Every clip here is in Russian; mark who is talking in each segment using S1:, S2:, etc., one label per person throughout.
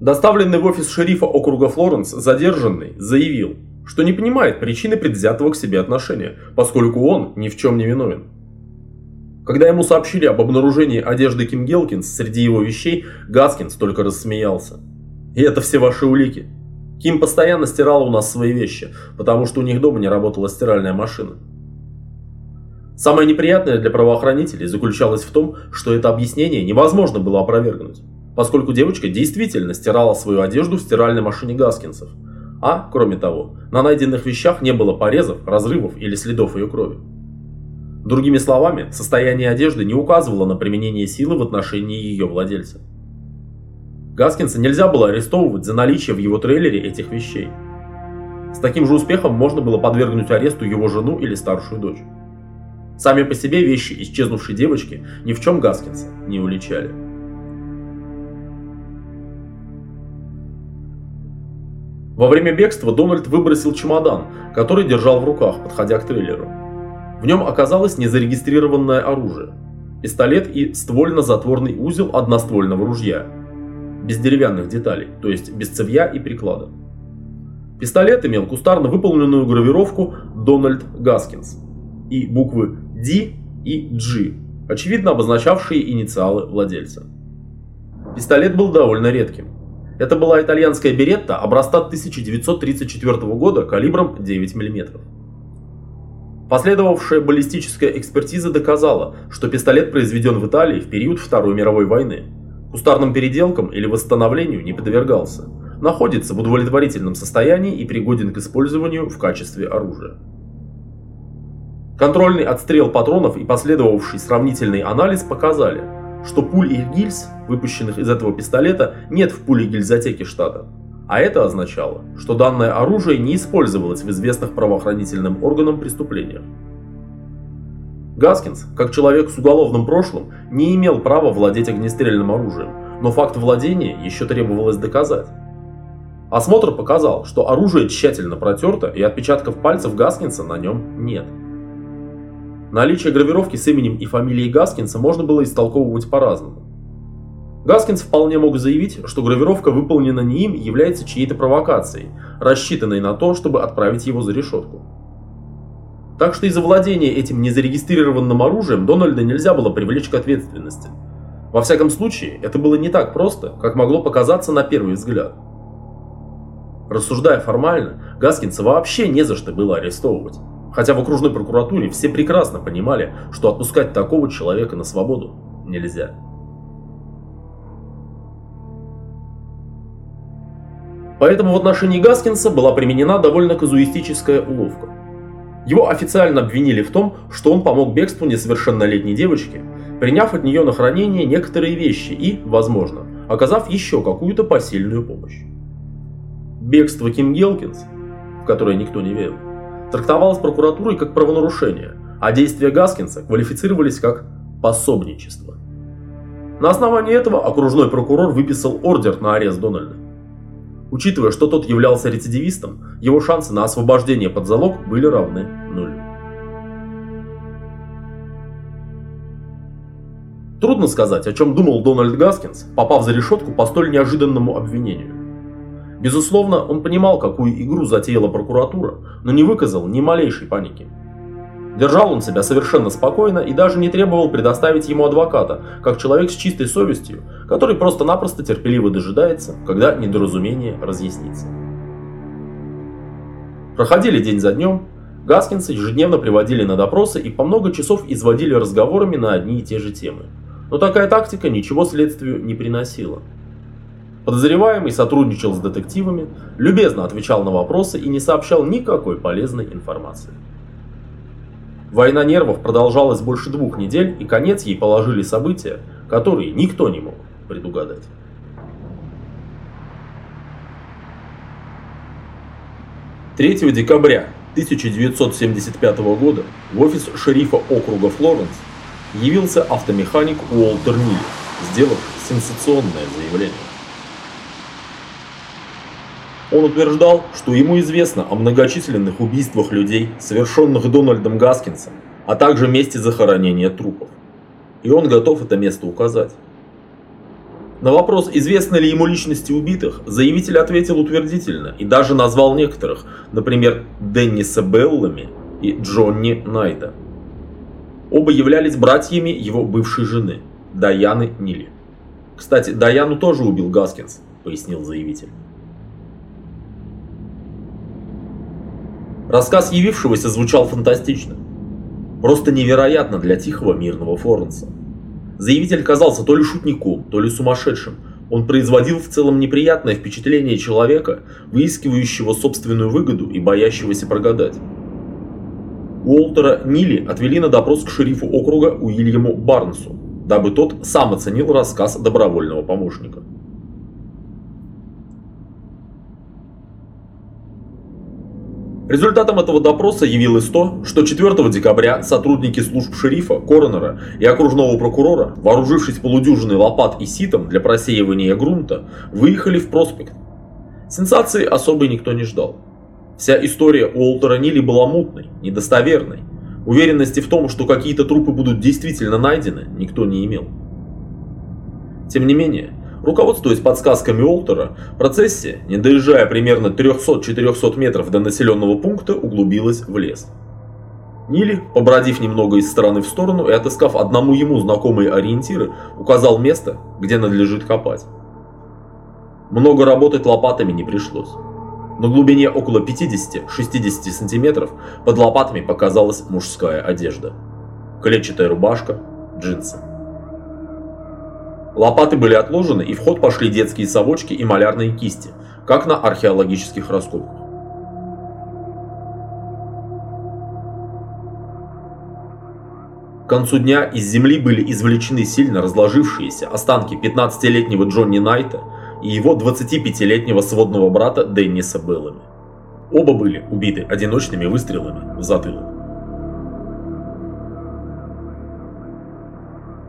S1: Доставленный в офис шерифа округа Флоренс задержанный заявил, что не понимает причины предвзятого к себе отношения, поскольку он ни в чем не виновен. Когда ему сообщили об обнаружении одежды Ким Гелкинс среди его вещей, Гаскинс только рассмеялся. И это все ваши улики. Ким постоянно стирала у нас свои вещи, потому что у них дома не работала стиральная машина. Самое неприятное для правоохранителей заключалось в том, что это объяснение невозможно было опровергнуть, поскольку девочка действительно стирала свою одежду в стиральной машине Гаскинсов, а, кроме того, на найденных вещах не было порезов, разрывов или следов ее крови. Другими словами, состояние одежды не указывало на применение силы в отношении ее владельца. Гаскинса нельзя было арестовывать за наличие в его трейлере этих вещей. С таким же успехом можно было подвергнуть аресту его жену или старшую дочь. Сами по себе вещи исчезнувшей девочки ни в чем Гаскинса не уличали. Во время бегства Дональд выбросил чемодан, который держал в руках, подходя к трейлеру. В нем оказалось незарегистрированное оружие. Пистолет и ствольно-затворный узел одноствольного ружья. Без деревянных деталей, то есть без цевья и приклада. Пистолет имел кустарно выполненную гравировку «Дональд Гаскинс» и буквы D и G, очевидно обозначавшие инициалы владельца. Пистолет был довольно редким. Это была итальянская беретта образца 1934 года калибром 9 мм. Последовавшая баллистическая экспертиза доказала, что пистолет произведен в Италии в период Второй мировой войны. Кустарным переделкам или восстановлению не подвергался. Находится в удовлетворительном состоянии и пригоден к использованию в качестве оружия. Контрольный отстрел патронов и последовавший сравнительный анализ показали, что пуль и гильз, выпущенных из этого пистолета, нет в пуле-гильзотеке штата. А это означало, что данное оружие не использовалось в известных правоохранительным органам преступлениях. Гаскинс, как человек с уголовным прошлым, не имел права владеть огнестрельным оружием, но факт владения еще требовалось доказать. Осмотр показал, что оружие тщательно протерто и отпечатков пальцев Гаскинса на нем нет. Наличие гравировки с именем и фамилией Гаскинса можно было истолковывать по-разному. Гаскинс вполне мог заявить, что гравировка выполнена не им является чьей-то провокацией, рассчитанной на то, чтобы отправить его за решетку. Так что из-за владения этим незарегистрированным оружием Дональда нельзя было привлечь к ответственности. Во всяком случае, это было не так просто, как могло показаться на первый взгляд. Рассуждая формально, Гаскинса вообще не за что было арестовывать. Хотя в окружной прокуратуре все прекрасно понимали, что отпускать такого человека на свободу нельзя. Поэтому в отношении Гаскинса была применена довольно казуистическая уловка. Его официально обвинили в том, что он помог бегству несовершеннолетней девочки, приняв от нее на хранение некоторые вещи и, возможно, оказав еще какую-то посильную помощь. Бегство Ким Гелкинс, в которое никто не верил, трактовалось прокуратурой как правонарушение, а действия Гаскинса квалифицировались как пособничество. На основании этого окружной прокурор выписал ордер на арест Дональда. Учитывая, что тот являлся рецидивистом, его шансы на освобождение под залог были равны нулю. Трудно сказать, о чем думал Дональд Гаскинс, попав за решетку по столь неожиданному обвинению. Безусловно, он понимал, какую игру затеяла прокуратура, но не выказал ни малейшей паники. Держал он себя совершенно спокойно и даже не требовал предоставить ему адвоката, как человек с чистой совестью, который просто-напросто терпеливо дожидается, когда недоразумение разъяснится. Проходили день за днем, Гаскинса ежедневно приводили на допросы и по много часов изводили разговорами на одни и те же темы. Но такая тактика ничего следствию не приносила. Подозреваемый сотрудничал с детективами, любезно отвечал на вопросы и не сообщал никакой полезной информации. Война нервов продолжалась больше двух недель, и конец ей положили события, которые никто не мог предугадать. Третьего декабря 1975 года в офис шерифа округа Флоренс явился автомеханик Уолтер Миллер, сделав сенсационное заявление. Он утверждал, что ему известно о многочисленных убийствах людей, совершенных Дональдом Гаскинсом, а также месте захоронения трупов. И он готов это место указать. На вопрос, известны ли ему личности убитых, заявитель ответил утвердительно и даже назвал некоторых, например, Денниса Беллами и Джонни Найта. Оба являлись братьями его бывшей жены, Даяны Нили. Кстати, Даяну тоже убил Гаскинс, пояснил заявитель. Рассказ явившегося звучал фантастично. Просто невероятно для тихого мирного Флоренса. Заявитель казался то ли шутником, то ли сумасшедшим. Он производил в целом неприятное впечатление человека, выискивающего собственную выгоду и боящегося прогадать. Уолтера Нили отвели на допрос к шерифу округа Уильяму Барнсу, дабы тот сам оценил рассказ добровольного помощника. Результатом этого допроса явилось то, что 4 декабря сотрудники служб шерифа, коронера и окружного прокурора, вооружившись полудюжиной лопат и ситом для просеивания грунта, выехали в проспект. Сенсации особой никто не ждал. Вся история Уолтера Нилли была мутной, недостоверной. Уверенности в том, что какие-то трупы будут действительно найдены, никто не имел. Тем не менее, Руководствуясь подсказками Олтера, процессия, не доезжая примерно 300-400 метров до населенного пункта, углубилась в лес. Нили, побродив немного из стороны в сторону и отыскав одному ему знакомые ориентиры, указал место, где надлежит копать. Много работать лопатами не пришлось. На глубине около 50-60 сантиметров под лопатами показалась мужская одежда. Клетчатая рубашка, джинсы. Лопаты были отложены, и в ход пошли детские совочки и малярные кисти, как на археологических раскопках. К концу дня из земли были извлечены сильно разложившиеся останки 15-летнего Джонни Найта и его 25-летнего сводного брата Денниса Беллами. Оба были убиты одиночными выстрелами в затылок.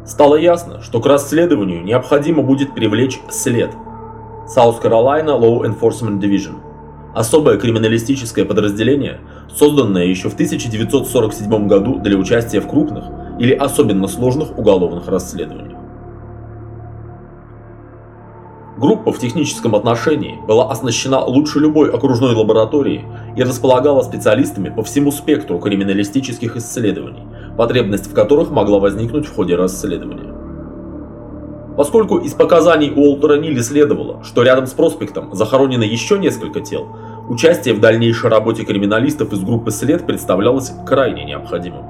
S1: Стало ясно, что к расследованию необходимо будет привлечь след. South Carolina Law Enforcement Division. Особое криминалистическое подразделение, созданное еще в 1947 году для участия в крупных или особенно сложных уголовных расследованиях. Группа в техническом отношении была оснащена лучше любой окружной лаборатории и располагала специалистами по всему спектру криминалистических исследований, потребность в которых могла возникнуть в ходе расследования. Поскольку из показаний Уолтера Нилли следовало, что рядом с проспектом захоронено еще несколько тел, участие в дальнейшей работе криминалистов из группы «След» представлялось крайне необходимым.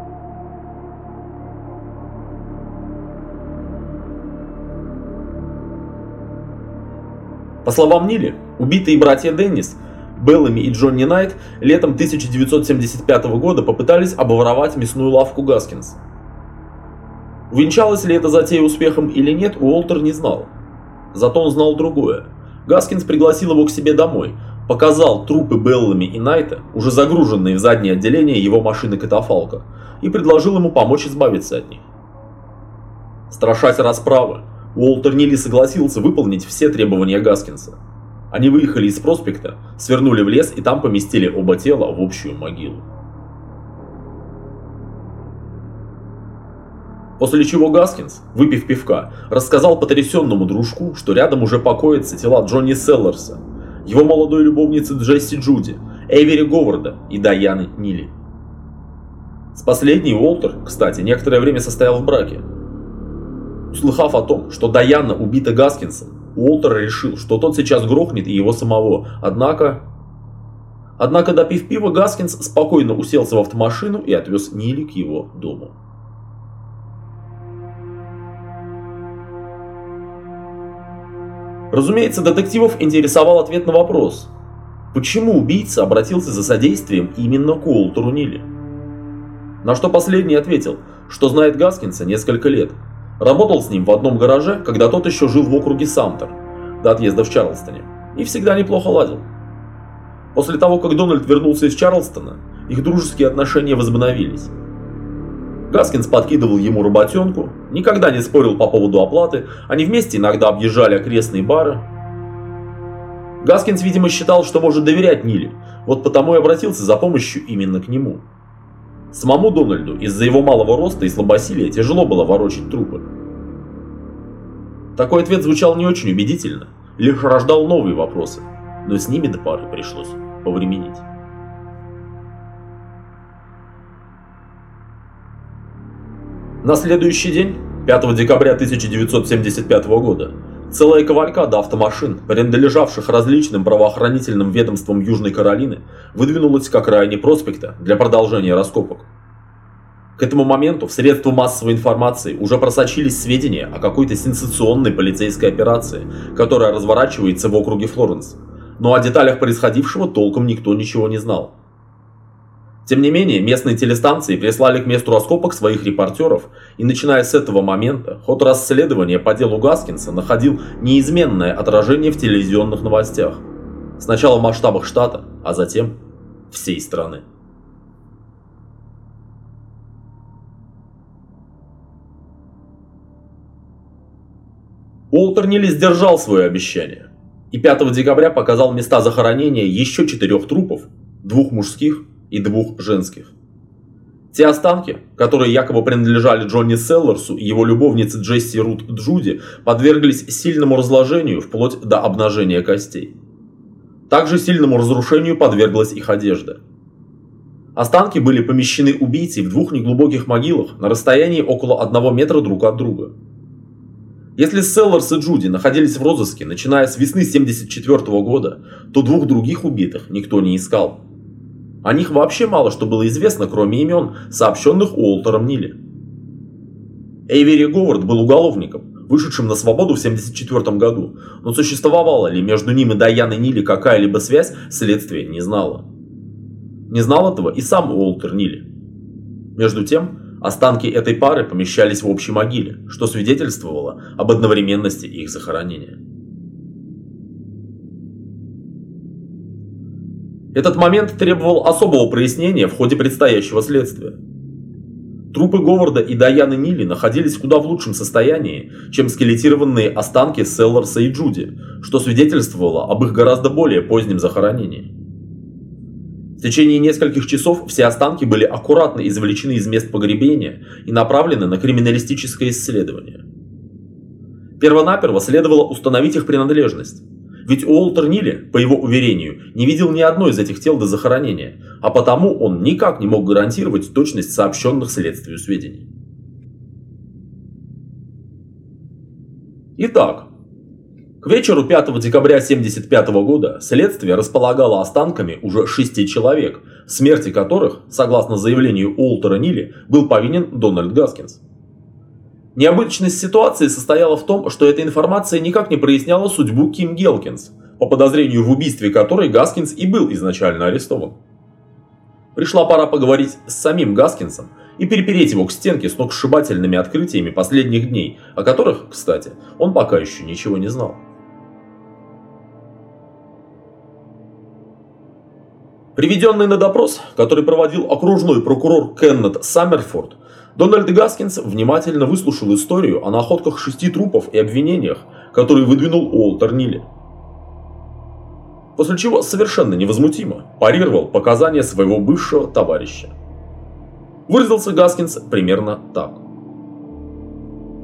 S1: По словам Нили, убитые братья Деннис, Беллами и Джонни Найт летом 1975 года попытались обворовать мясную лавку Гаскинс. Увенчалась ли эта затея успехом или нет, Уолтер не знал. Зато он знал другое. Гаскинс пригласил его к себе домой, показал трупы Беллами и Найта, уже загруженные в заднее отделение его машины катафалка, и предложил ему помочь избавиться от них. Страшась расправы, Уолтер Нилли согласился выполнить все требования Гаскинса. Они выехали из проспекта, свернули в лес и там поместили оба тела в общую могилу. После чего Гаскинс, выпив пивка, рассказал потрясенному дружку, что рядом уже покоятся тела Джонни Селлерса, его молодой любовницы Джесси Джуди, Эвери Говарда и Даяны Нилли. С последней Уолтер, кстати, некоторое время состоял в браке, Услыхав о том, что Даяна убита Гаскинсом, Уолтер решил, что тот сейчас грохнет и его самого, однако... Однако, допив пива, Гаскинс спокойно уселся в автомашину и отвез Нили к его дому. Разумеется, детективов интересовал ответ на вопрос, почему убийца обратился за содействием именно к Уолтеру Нилли. На что последний ответил, что знает Гаскинса несколько лет – Работал с ним в одном гараже, когда тот еще жил в округе Самтер, до отъезда в Чарлстоне, и всегда неплохо ладил. После того, как Дональд вернулся из Чарлстона, их дружеские отношения возобновились. Гаскинс подкидывал ему работенку, никогда не спорил по поводу оплаты, они вместе иногда объезжали окрестные бары. Гаскинс, видимо, считал, что может доверять Ниле, вот потому и обратился за помощью именно к нему. Самому Дональду из-за его малого роста и слабосилия тяжело было ворочать трупы. Такой ответ звучал не очень убедительно, лишь рождал новые вопросы, но с ними до пары пришлось повременить. На следующий день, 5 декабря 1975 года, целая кавалькада автомашин, принадлежавших различным правоохранительным ведомствам Южной Каролины, выдвинулась к окраине проспекта для продолжения раскопок. К этому моменту в средства массовой информации уже просочились сведения о какой-то сенсационной полицейской операции, которая разворачивается в округе Флоренс. Но о деталях происходившего толком никто ничего не знал. Тем не менее, местные телестанции прислали к месту раскопок своих репортеров, и начиная с этого момента, ход расследования по делу Гаскинса находил неизменное отражение в телевизионных новостях. Сначала в масштабах штата, а затем всей страны. Уолтер Нилли сдержал свое обещание и 5 декабря показал места захоронения еще четырех трупов, двух мужских и двух женских. Те останки, которые якобы принадлежали Джонни Селлерсу и его любовнице Джесси Рут Джуди, подверглись сильному разложению вплоть до обнажения костей. Также сильному разрушению подверглась их одежда. Останки были помещены убийцей в двух неглубоких могилах на расстоянии около одного метра друг от друга. Если Селларс и Джуди находились в розыске, начиная с весны 74 года, то двух других убитых никто не искал. О них вообще мало что было известно, кроме имен, сообщенных Уолтером Нилли. Эйвери Говард был уголовником, вышедшим на свободу в 74 году, но существовала ли между ним и Даяной Нилли какая-либо связь, следствие не знало. Не знал этого и сам Уолтер Нилли. Между тем, Останки этой пары помещались в общей могиле, что свидетельствовало об одновременности их захоронения. Этот момент требовал особого прояснения в ходе предстоящего следствия. Трупы Говарда и Даяны Нилли находились куда в лучшем состоянии, чем скелетированные останки Селларса и Джуди, что свидетельствовало об их гораздо более позднем захоронении. В течение нескольких часов все останки были аккуратно извлечены из мест погребения и направлены на криминалистическое исследование. Первонаперво следовало установить их принадлежность. Ведь Уолтер Нилли, по его уверению, не видел ни одной из этих тел до захоронения, а потому он никак не мог гарантировать точность сообщенных следствию сведений. Итак, к вечеру 5 декабря 1975 года следствие располагало останками уже шести человек, в смерти которых, согласно заявлению Уолтера Нилли, был повинен Дональд Гаскинс. Необычность ситуации состояла в том, что эта информация никак не проясняла судьбу Ким Гелкинс, по подозрению в убийстве которой Гаскинс и был изначально арестован. Пришла пора поговорить с самим Гаскинсом и перепереть его к стенке с ногсшибательными открытиями последних дней, о которых, кстати, он пока еще ничего не знал. Приведенный на допрос, который проводил окружной прокурор Кеннет Саммерфорд, Дональд Гаскинс внимательно выслушал историю о находках шести трупов и обвинениях, которые выдвинул Уолтер Нилли. После чего совершенно невозмутимо парировал показания своего бывшего товарища. Выразился Гаскинс примерно так.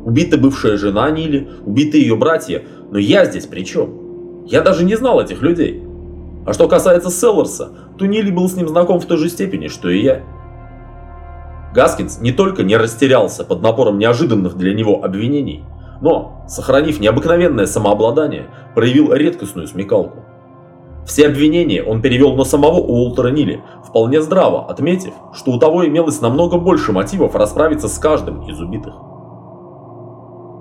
S1: Убита бывшая жена Нили, убиты ее братья, но я здесь при чем? Я даже не знал этих людей. А что касается Селларса, то Нили был с ним знаком в той же степени, что и я. Гаскинс не только не растерялся под напором неожиданных для него обвинений, но, сохранив необыкновенное самообладание, проявил редкостную смекалку. Все обвинения он перевел на самого Уолтера Нили, вполне здраво отметив, что у того имелось намного больше мотивов расправиться с каждым из убитых.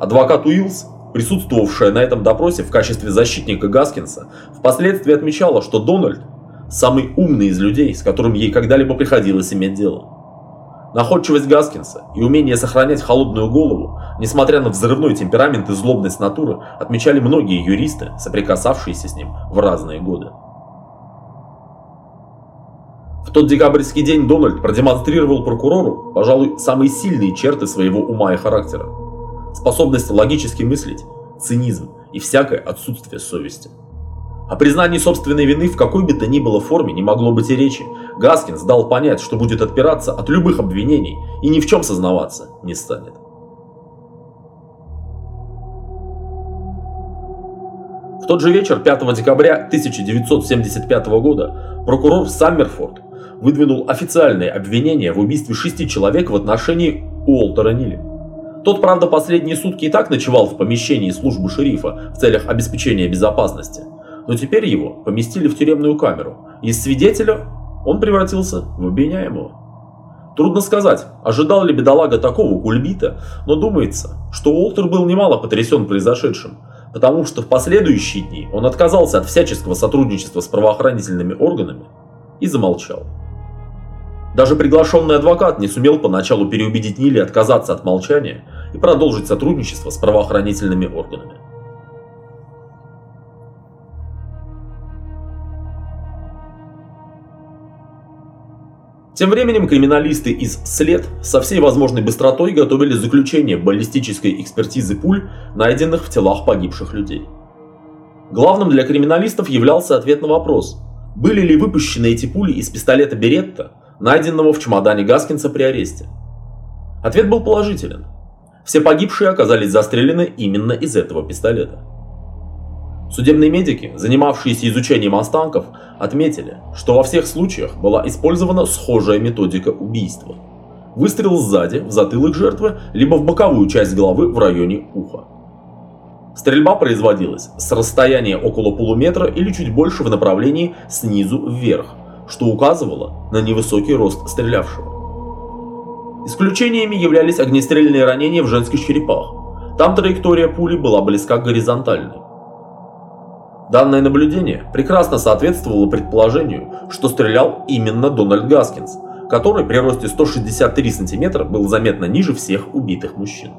S1: Адвокат Уиллс присутствовавшая на этом допросе в качестве защитника Гаскинса, впоследствии отмечала, что Дональд – самый умный из людей, с которым ей когда-либо приходилось иметь дело. Находчивость Гаскинса и умение сохранять холодную голову, несмотря на взрывной темперамент и злобность натуры, отмечали многие юристы, соприкасавшиеся с ним в разные годы. В тот декабрьский день Дональд продемонстрировал прокурору, пожалуй, самые сильные черты своего ума и характера способность логически мыслить, цинизм и всякое отсутствие совести. О признании собственной вины в какой бы то ни было форме не могло быть и речи. Гаскинс дал понять, что будет отпираться от любых обвинений и ни в чем сознаваться не станет. тот же вечер 5 декабря 1975 года прокурор Саммерфорд выдвинул официальное обвинение в убийстве шести человек в отношении Уолтера Нилли. Тот, правда, последние сутки и так ночевал в помещении службы шерифа в целях обеспечения безопасности, но теперь его поместили в тюремную камеру, из свидетеля он превратился в обвиняемого. Трудно сказать, ожидал ли бедолага такого кульбита, но думается, что Уолтер был немало потрясен произошедшим, потому что в последующие дни он отказался от всяческого сотрудничества с правоохранительными органами и замолчал. Даже приглашенный адвокат не сумел поначалу переубедить Нили отказаться от молчания и продолжить сотрудничество с правоохранительными органами. Тем временем криминалисты из «След» со всей возможной быстротой готовили заключение баллистической экспертизы пуль, найденных в телах погибших людей. Главным для криминалистов являлся ответ на вопрос, были ли выпущены эти пули из пистолета Беретта, найденного в чемодане Гаскинса при аресте. Ответ был положителен. Все погибшие оказались застрелены именно из этого пистолета. Судебные медики, занимавшиеся изучением останков, отметили, что во всех случаях была использована схожая методика убийства. Выстрел сзади, в затылок жертвы, либо в боковую часть головы в районе уха. Стрельба производилась с расстояния около полуметра или чуть больше в направлении снизу вверх, что указывало на невысокий рост стрелявшего. Исключениями являлись огнестрельные ранения в женских черепах. Там траектория пули была близка к горизонтальной. Данное наблюдение прекрасно соответствовало предположению, что стрелял именно Дональд Гаскинс, который при росте 163 см был заметно ниже всех убитых мужчин.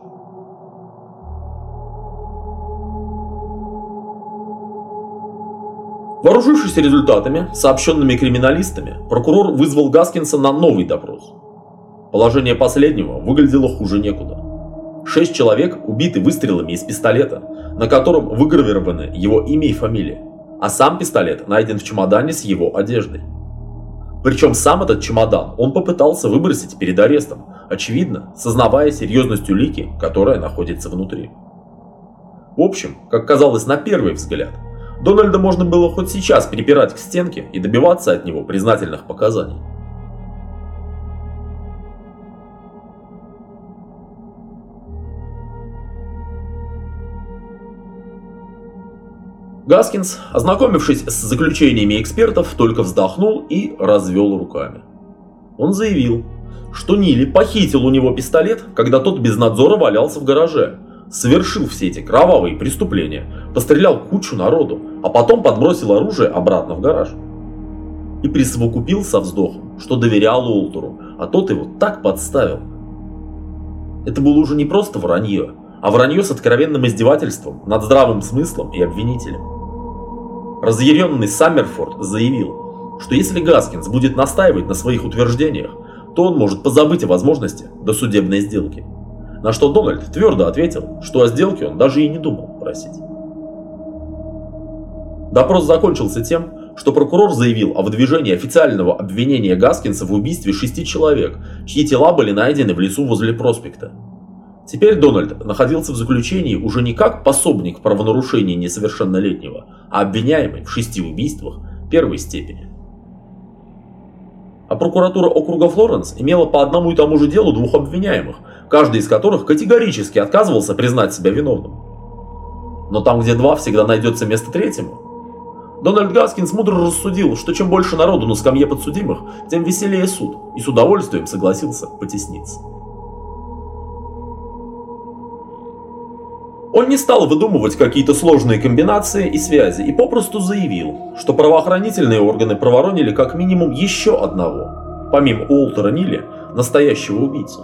S1: Вооружившись результатами, сообщенными криминалистами, прокурор вызвал Гаскинса на новый допрос. Положение последнего выглядело хуже некуда. Шесть человек убиты выстрелами из пистолета, на котором выгравированы его имя и фамилия, а сам пистолет найден в чемодане с его одеждой. Причем сам этот чемодан он попытался выбросить перед арестом, очевидно, сознавая серьезность улики, которая находится внутри. В общем, как казалось на первый взгляд, Дональда можно было хоть сейчас припирать к стенке и добиваться от него признательных показаний. Гаскинс, ознакомившись с заключениями экспертов, только вздохнул и развел руками. Он заявил, что Нили похитил у него пистолет, когда тот без надзора валялся в гараже, совершил все эти кровавые преступления, пострелял кучу народу, а потом подбросил оружие обратно в гараж. И присовокупил со вздохом, что доверял Уолтеру, а тот его так подставил. Это было уже не просто вранье, а вранье с откровенным издевательством над здравым смыслом и обвинителем. Разъяренный Саммерфорд заявил, что если Гаскинс будет настаивать на своих утверждениях, то он может позабыть о возможности досудебной сделки. На что Дональд твердо ответил, что о сделке он даже и не думал просить. Допрос закончился тем, что прокурор заявил о выдвижении официального обвинения Гаскинса в убийстве шести человек, чьи тела были найдены в лесу возле проспекта. Теперь Дональд находился в заключении уже не как пособник правонарушения несовершеннолетнего, а обвиняемый в шести убийствах первой степени. А прокуратура округа Флоренс имела по одному и тому же делу двух обвиняемых, каждый из которых категорически отказывался признать себя виновным. Но там, где два, всегда найдется место третьему. Дональд Гаскинс мудро рассудил, что чем больше народу на скамье подсудимых, тем веселее суд, и с удовольствием согласился потесниться. Он не стал выдумывать какие-то сложные комбинации и связи и попросту заявил, что правоохранительные органы проворонили как минимум еще одного, помимо Уолтера Нилли, настоящего убийцу.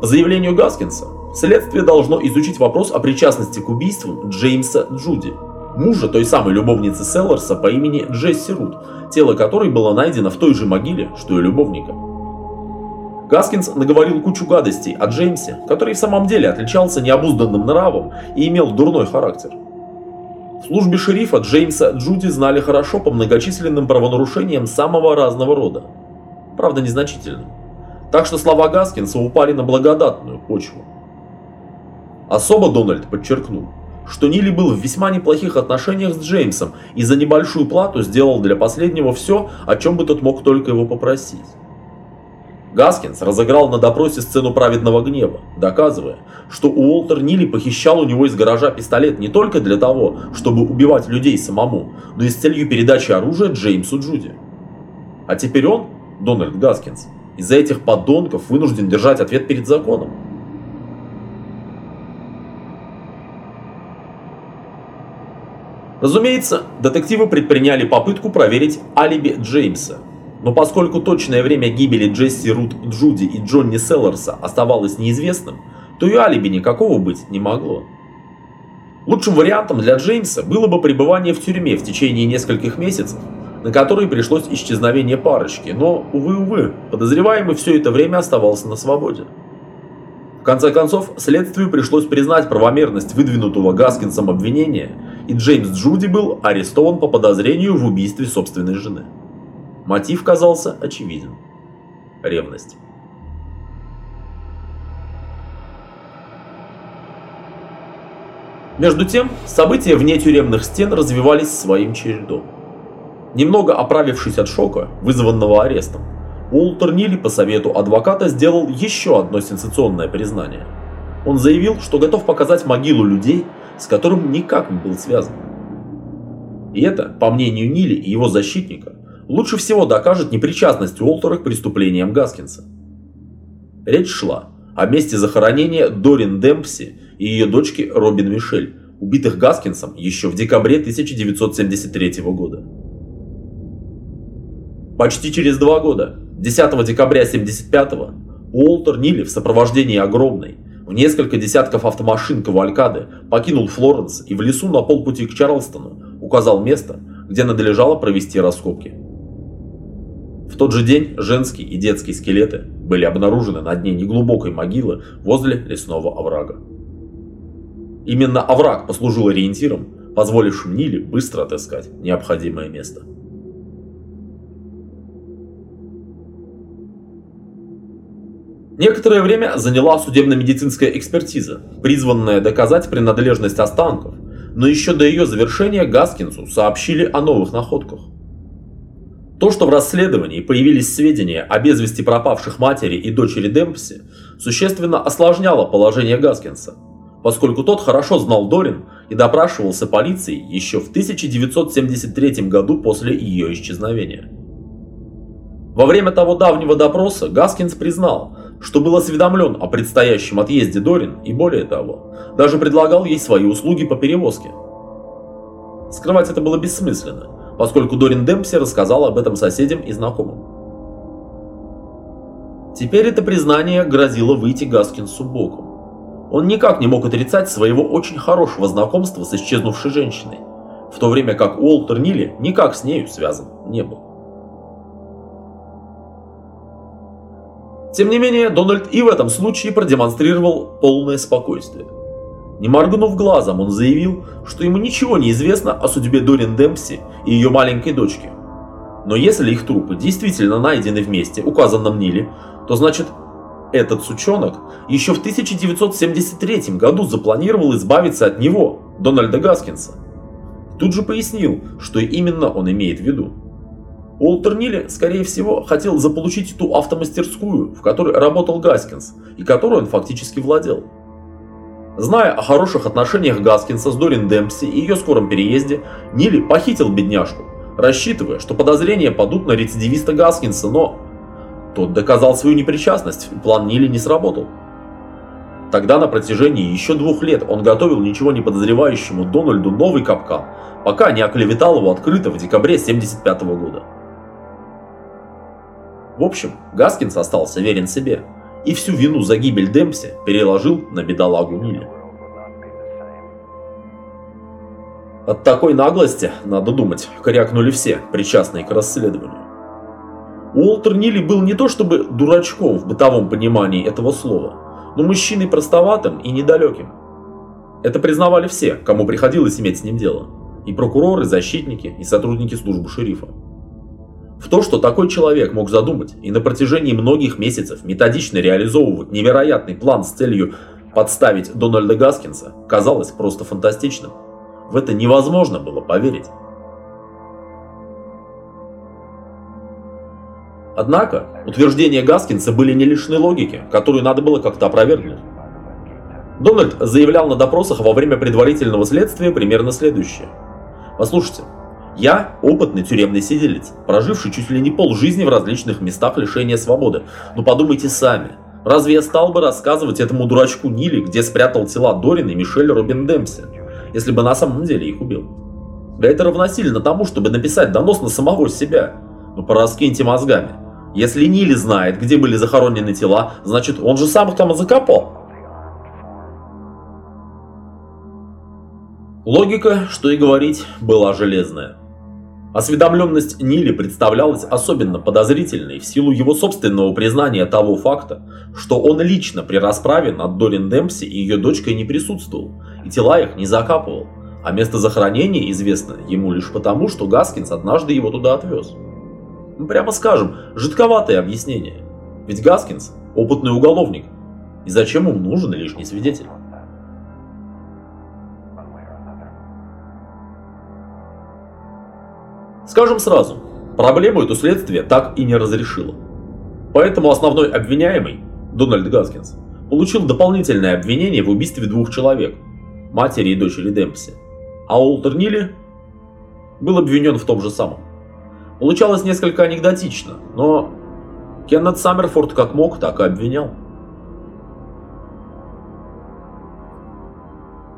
S1: По заявлению Гаскинса, следствие должно изучить вопрос о причастности к убийству Джеймса Джуди, мужа той самой любовницы Селларса по имени Джесси Рут, тело которой было найдено в той же могиле, что и любовника. Гаскинс наговорил кучу гадостей о Джеймсе, который в самом деле отличался необузданным нравом и имел дурной характер. В службе шерифа Джеймса Джуди знали хорошо по многочисленным правонарушениям самого разного рода. Правда, незначительным. Так что слова Гаскинса упали на благодатную почву. Особо Дональд подчеркнул, что Нили был в весьма неплохих отношениях с Джеймсом и за небольшую плату сделал для последнего все, о чем бы тот мог только его попросить. Гаскинс разыграл на допросе сцену праведного гнева, доказывая, что Уолтер Нили похищал у него из гаража пистолет не только для того, чтобы убивать людей самому, но и с целью передачи оружия Джеймсу Джуди. А теперь он, Дональд Гаскинс, из-за этих подонков вынужден держать ответ перед законом. Разумеется, детективы предприняли попытку проверить алиби Джеймса. Но поскольку точное время гибели Джесси Рут Джуди и Джонни Селлерса оставалось неизвестным, то и алиби никакого быть не могло. Лучшим вариантом для Джеймса было бы пребывание в тюрьме в течение нескольких месяцев, на которые пришлось исчезновение парочки, но, увы-увы, подозреваемый все это время оставался на свободе. В конце концов, следствию пришлось признать правомерность выдвинутого Гаскинсом обвинения, и Джеймс Джуди был арестован по подозрению в убийстве собственной жены. Мотив казался очевиден. Ревность. Между тем, события вне тюремных стен развивались своим чередом. Немного оправившись от шока, вызванного арестом, Уолтер Нилли по совету адвоката сделал еще одно сенсационное признание. Он заявил, что готов показать могилу людей, с которым никак не был связан. И это, по мнению Нилли и его защитника, лучше всего докажет непричастность Уолтера к преступлениям Гаскинса. Речь шла о месте захоронения Дорин Демпси и ее дочки Робин Мишель, убитых Гаскинсом еще в декабре 1973 года. Почти через два года, 10 декабря 1975-го, Уолтер Нилли в сопровождении огромной, в несколько десятков автомашин кавалькады покинул Флоренс и в лесу на полпути к Чарлстону указал место, где надлежало провести раскопки. В тот же день женские и детские скелеты были обнаружены на дне неглубокой могилы возле лесного оврага. Именно овраг послужил ориентиром, позволившим Ниле быстро отыскать необходимое место. Некоторое время заняла судебно-медицинская экспертиза, призванная доказать принадлежность останков, но еще до ее завершения Гаскинсу сообщили о новых находках. То, что в расследовании появились сведения о без вести пропавших матери и дочери Демпси, существенно осложняло положение Гаскинса, поскольку тот хорошо знал Дорин и допрашивался полицией еще в 1973 году после ее исчезновения. Во время того давнего допроса Гаскинс признал, что был осведомлен о предстоящем отъезде Дорин и более того, даже предлагал ей свои услуги по перевозке. Скрывать это было бессмысленно, поскольку Дорин Демпси рассказал об этом соседям и знакомым. Теперь это признание грозило выйти Гаскинсу боком. Он никак не мог отрицать своего очень хорошего знакомства с исчезнувшей женщиной, в то время как Уолтер Нилли никак с нею связан не был. Тем не менее, Дональд и в этом случае продемонстрировал полное спокойствие. Не моргнув глазом, он заявил, что ему ничего не известно о судьбе Дорин Демпси и ее маленькой дочки. Но если их трупы действительно найдены вместе, указанном Ниле, то значит этот сучонок еще в 1973 году запланировал избавиться от него, Дональда Гаскинса. Тут же пояснил, что именно он имеет в виду. Уолтер Нилли, скорее всего, хотел заполучить ту автомастерскую, в которой работал Гаскинс, и которую он фактически владел. Зная о хороших отношениях Гаскинса с Дорин Демпси и ее скором переезде, Нили похитил бедняжку, рассчитывая, что подозрения падут на рецидивиста Гаскинса, но... Тот доказал свою непричастность, и план Нили не сработал. Тогда на протяжении еще двух лет он готовил ничего не подозревающему Дональду новый капкан, пока не оклеветал его открыто в декабре 1975 года. В общем, Гаскинс остался верен себе и всю вину за гибель Демпси переложил на бедолагу Нилли. От такой наглости, надо думать, крякнули все, причастные к расследованию. Уолтер Нилли был не то чтобы дурачком в бытовом понимании этого слова, но мужчиной простоватым и недалеким. Это признавали все, кому приходилось иметь с ним дело. И прокуроры, и защитники, и сотрудники службы шерифа. В то, что такой человек мог задумать и на протяжении многих месяцев методично реализовывать невероятный план с целью подставить Дональда Гаскинса казалось просто фантастичным. В это невозможно было поверить. Однако, утверждения Гаскинса были не лишены логики, которую надо было как-то опровергнуть. Дональд заявлял на допросах во время предварительного следствия примерно следующее. Послушайте, я опытный тюремный сиделец, проживший чуть ли не пол жизни в различных местах лишения свободы. Но подумайте сами, разве я стал бы рассказывать этому дурачку Нили, где спрятал тела Дорин и Мишель Робин Демпси, если бы на самом деле их убил? Да это равносильно тому, чтобы написать донос на самого себя. Ну пораскиньте мозгами. Если Нили знает, где были захоронены тела, значит он же сам их там и закопал. Логика, что и говорить, была железная. Осведомленность Нили представлялась особенно подозрительной в силу его собственного признания того факта, что он лично при расправе над Дорин Демпси и ее дочкой не присутствовал, и тела их не закапывал, а место захоронения известно ему лишь потому, что Гаскинс однажды его туда отвез. Ну, прямо скажем, жидковатое объяснение. Ведь Гаскинс – опытный уголовник, и зачем ему нужен лишний свидетель? Скажем сразу, проблему эту следствие так и не разрешило. Поэтому основной обвиняемый, Дональд Гаскинс, получил дополнительное обвинение в убийстве двух человек, матери и дочери Демпси. А Уолтер Нилли был обвинен в том же самом. Получалось несколько анекдотично, но Кеннет Саммерфорд как мог, так и обвинял.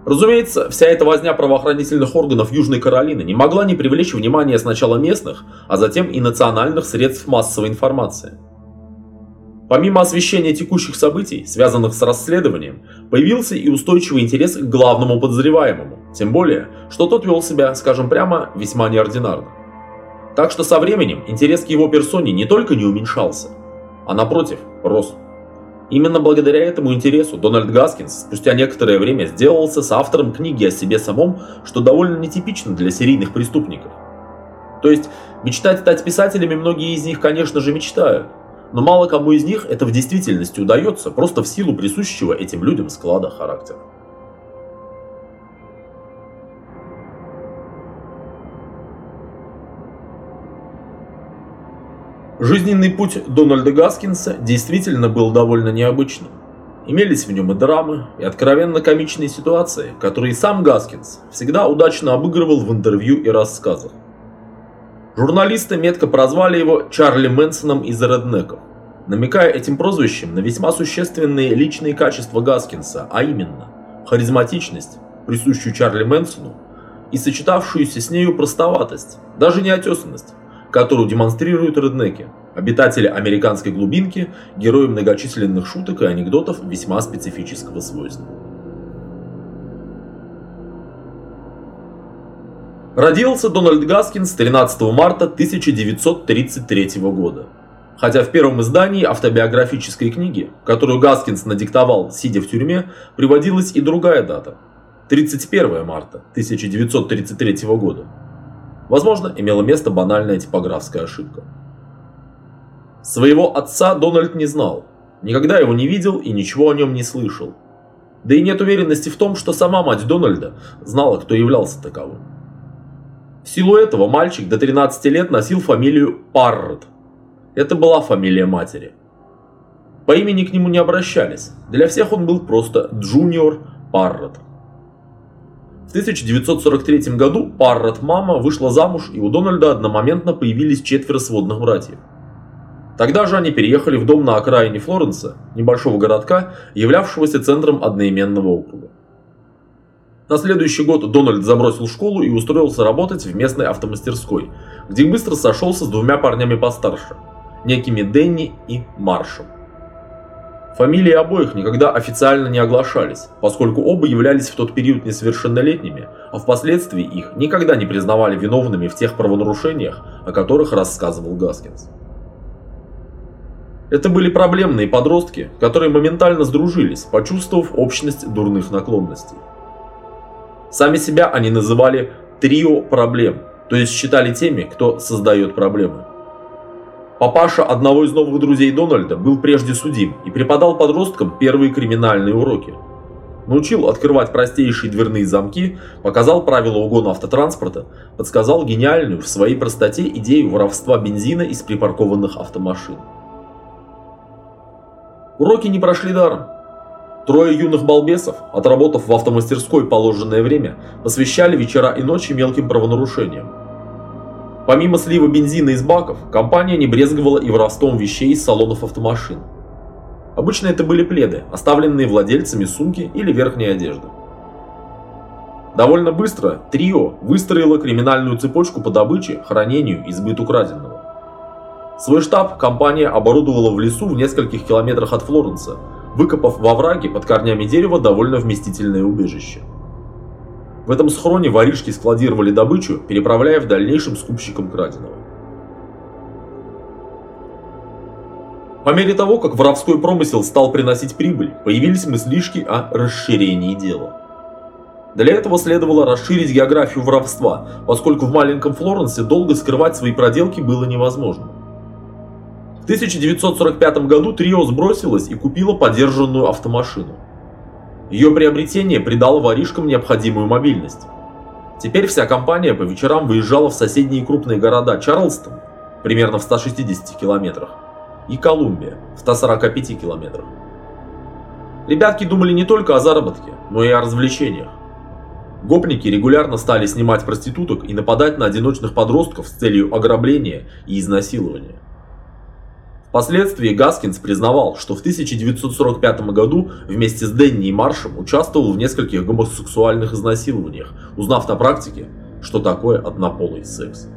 S1: Разумеется, вся эта возня правоохранительных органов Южной Каролины не могла не привлечь внимание сначала местных, а затем и национальных средств массовой информации. Помимо освещения текущих событий, связанных с расследованием, появился и устойчивый интерес к главному подозреваемому, тем более, что тот вел себя, скажем прямо, весьма неординарно. Так что со временем интерес к его персоне не только не уменьшался, а напротив, рос. Именно благодаря этому интересу Дональд Гаскинс спустя некоторое время сделался соавтором книги о себе самом, что довольно нетипично для серийных преступников. То есть, мечтать стать писателями многие из них, конечно же, мечтают, но мало кому из них это в действительности удается, просто в силу присущего этим людям склада характера. Жизненный путь Дональда Гаскинса действительно был довольно необычным. Имелись в нем и драмы, и откровенно комичные ситуации, которые сам Гаскинс всегда удачно обыгрывал в интервью и рассказах. Журналисты метко прозвали его Чарли Мэнсоном из Реднеков, намекая этим прозвищем на весьма существенные личные качества Гаскинса, а именно харизматичность, присущую Чарли Мэнсону, и сочетавшуюся с нею простоватость, даже неотесанность, которую демонстрируют реднеки, обитатели американской глубинки, герои многочисленных шуток и анекдотов весьма специфического свойства. Родился Дональд Гаскинс 13 марта 1933 года. Хотя в первом издании автобиографической книги, которую Гаскинс надиктовал, сидя в тюрьме, приводилась и другая дата – 31 марта 1933 года. Возможно, имела место банальная типографская ошибка. Своего отца Дональд не знал, никогда его не видел и ничего о нем не слышал. Да и нет уверенности в том, что сама мать Дональда знала, кто являлся таковым. В силу этого мальчик до 13 лет носил фамилию Паррот. Это была фамилия матери. По имени к нему не обращались, для всех он был просто Джуниор Паррот. В 1943 году Паррот мама вышла замуж, и у Дональда одномоментно появились четверо сводных братьев. Тогда же они переехали в дом на окраине Флоренса, небольшого городка, являвшегося центром одноименного округа. На следующий год Дональд забросил школу и устроился работать в местной автомастерской, где быстро сошелся с двумя парнями постарше, некими Дэнни и Маршем. Фамилии обоих никогда официально не оглашались, поскольку оба являлись в тот период несовершеннолетними, а впоследствии их никогда не признавали виновными в тех правонарушениях, о которых рассказывал Гаскинс. Это были проблемные подростки, которые моментально сдружились, почувствовав общность дурных наклонностей. Сами себя они называли «трио проблем», то есть считали теми, кто создает проблемы. Папаша одного из новых друзей Дональда был прежде судим и преподал подросткам первые криминальные уроки. научил открывать простейшие дверные замки, показал правила угона автотранспорта, подсказал гениальную в своей простоте идею воровства бензина из припаркованных автомашин. Уроки не прошли даром. Трое юных балбесов, отработав в автомастерской положенное время, посвящали вечера и ночи мелким правонарушениям. Помимо слива бензина из баков, компания не брезговала и воровством вещей из салонов автомашин. Обычно это были пледы, оставленные владельцами сумки или верхней одежды. Довольно быстро трио выстроило криминальную цепочку по добыче, хранению и сбыту краденого. Свой штаб компания оборудовала в лесу в нескольких километрах от Флоренса, выкопав во враге под корнями дерева довольно вместительное убежище. В этом схроне воришки складировали добычу, переправляя в дальнейшем скупщикам краденого. По мере того, как воровской промысел стал приносить прибыль, появились мыслишки о расширении дела. Для этого следовало расширить географию воровства, поскольку в маленьком Флоренсе долго скрывать свои проделки было невозможно. В 1945 году Трио сбросилась и купила подержанную автомашину. Ее приобретение придало воришкам необходимую мобильность. Теперь вся компания по вечерам выезжала в соседние крупные города Чарлстон, примерно в 160 километрах, и Колумбия, в 145 километрах. Ребятки думали не только о заработке, но и о развлечениях. Гопники регулярно стали снимать проституток и нападать на одиночных подростков с целью ограбления и изнасилования. Впоследствии Гаскинс признавал, что в 1945 году вместе с Денни и Маршем участвовал в нескольких гомосексуальных изнасилованиях, узнав на практике, что такое однополый секс.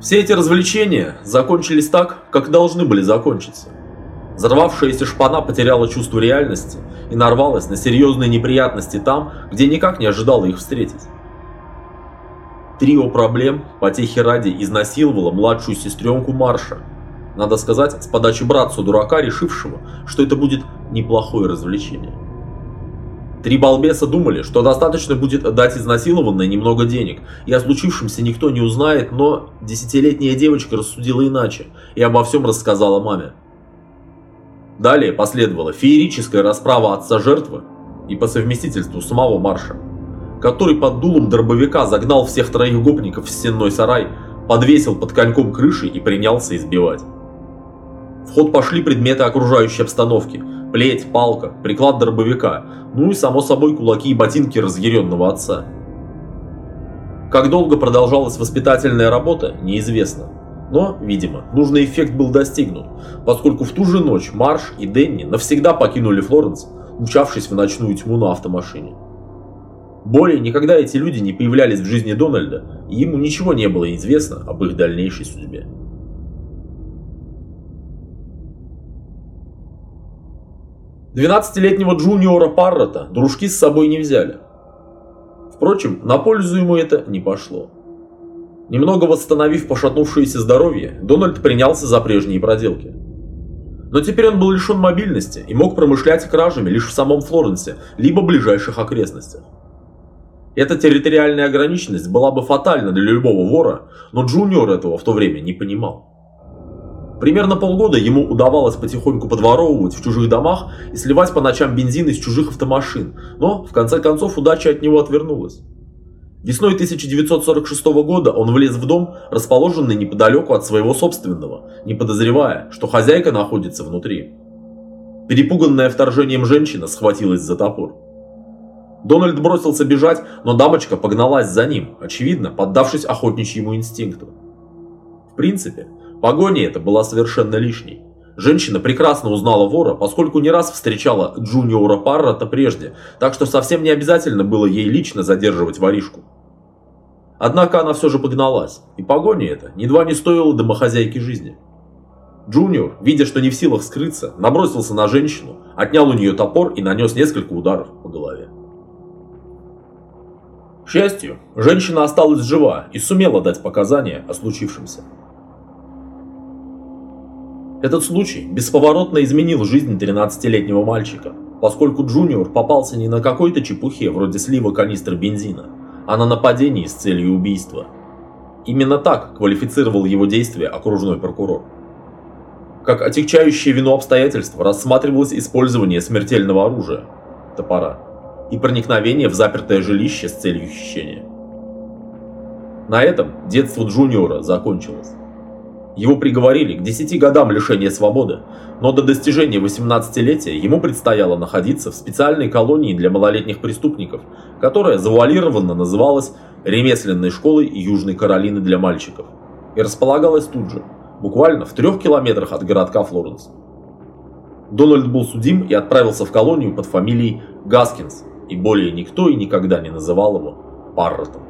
S1: Все эти развлечения закончились так, как должны были закончиться. Взорвавшаяся шпана потеряла чувство реальности и нарвалась на серьезные неприятности там, где никак не ожидала их встретить. Трио проблем, потехи ради, изнасиловала младшую сестренку Марша. Надо сказать, с подачи братца-дурака, решившего, что это будет неплохое развлечение. Три балбеса думали, что достаточно будет дать изнасилованной немного денег, и о случившемся никто не узнает, но десятилетняя девочка рассудила иначе и обо всем рассказала маме. Далее последовала феерическая расправа отца жертвы и по совместительству самого Марша который под дулом дробовика загнал всех троих гопников в стенной сарай, подвесил под коньком крыши и принялся избивать. В ход пошли предметы окружающей обстановки. Плеть, палка, приклад дробовика, ну и само собой кулаки и ботинки разъяренного отца. Как долго продолжалась воспитательная работа, неизвестно. Но, видимо, нужный эффект был достигнут, поскольку в ту же ночь Марш и Денни навсегда покинули Флоренс, умчавшись в ночную тьму на автомашине. Более никогда эти люди не появлялись в жизни Дональда, и ему ничего не было известно об их дальнейшей судьбе. Двенадцатилетнего Джуниора Паррота дружки с собой не взяли. Впрочем, на пользу ему это не пошло. Немного восстановив пошатнувшееся здоровье, Дональд принялся за прежние проделки. Но теперь он был лишен мобильности и мог промышлять кражами лишь в самом Флоренсе, либо ближайших окрестностях. Эта территориальная ограниченность была бы фатальна для любого вора, но Джуниор этого в то время не понимал. Примерно полгода ему удавалось потихоньку подворовывать в чужих домах и сливать по ночам бензин из чужих автомашин, но в конце концов удача от него отвернулась. Весной 1946 года он влез в дом, расположенный неподалеку от своего собственного, не подозревая, что хозяйка находится внутри. Перепуганная вторжением женщина схватилась за топор. Дональд бросился бежать, но дамочка погналась за ним, очевидно, поддавшись охотничьему инстинкту. В принципе, погоня эта была совершенно лишней. Женщина прекрасно узнала вора, поскольку не раз встречала Джуниора Паррота прежде, так что совсем не обязательно было ей лично задерживать воришку. Однако она все же погналась, и погоня эта едва не стоила домохозяйки жизни. Джуниор, видя, что не в силах скрыться, набросился на женщину, отнял у нее топор и нанес несколько ударов по голове. К счастью, женщина осталась жива и сумела дать показания о случившемся. Этот случай бесповоротно изменил жизнь 13-летнего мальчика, поскольку Джуниор попался не на какой-то чепухе вроде слива канистры бензина, а на нападении с целью убийства. Именно так квалифицировал его действия окружной прокурор. Как отягчающее вину обстоятельства рассматривалось использование смертельного оружия – топора и проникновение в запертое жилище с целью хищения. На этом детство Джуниора закончилось. Его приговорили к 10 годам лишения свободы, но до достижения 18-летия ему предстояло находиться в специальной колонии для малолетних преступников, которая завуалированно называлась ремесленной школой Южной Каролины для мальчиков и располагалась тут же, буквально в трех километрах от городка Флоренс. Дональд был судим и отправился в колонию под фамилией Гаскинс, и более никто и никогда не называл его Парротом.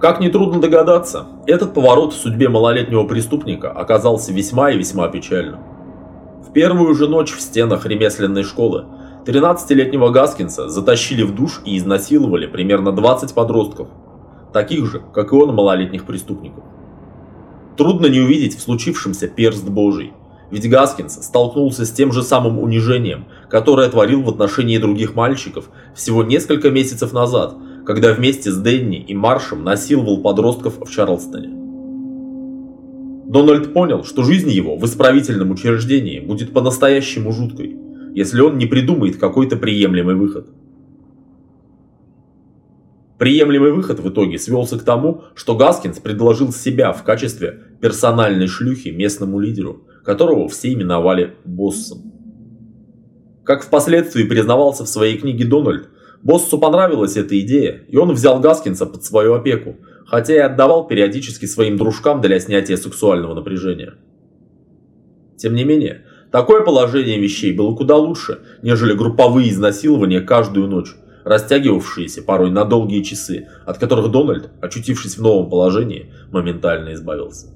S1: Как нетрудно догадаться, этот поворот в судьбе малолетнего преступника оказался весьма и весьма печальным. В первую же ночь в стенах ремесленной школы 13-летнего Гаскинса затащили в душ и изнасиловали примерно 20 подростков, таких же, как и он, малолетних преступников. Трудно не увидеть в случившемся перст Божий, ведь Гаскинс столкнулся с тем же самым унижением, которое творил в отношении других мальчиков всего несколько месяцев назад – когда вместе с Дэнни и Маршем насиловал подростков в Чарлстоне. Дональд понял, что жизнь его в исправительном учреждении будет по-настоящему жуткой, если он не придумает какой-то приемлемый выход. Приемлемый выход в итоге свелся к тому, что Гаскинс предложил себя в качестве персональной шлюхи местному лидеру, которого все именовали боссом. Как впоследствии признавался в своей книге Дональд, Боссу понравилась эта идея, и он взял Гаскинса под свою опеку, хотя и отдавал периодически своим дружкам для снятия сексуального напряжения. Тем не менее, такое положение вещей было куда лучше, нежели групповые изнасилования каждую ночь, растягивавшиеся порой на долгие часы, от которых Дональд, очутившись в новом положении, моментально избавился.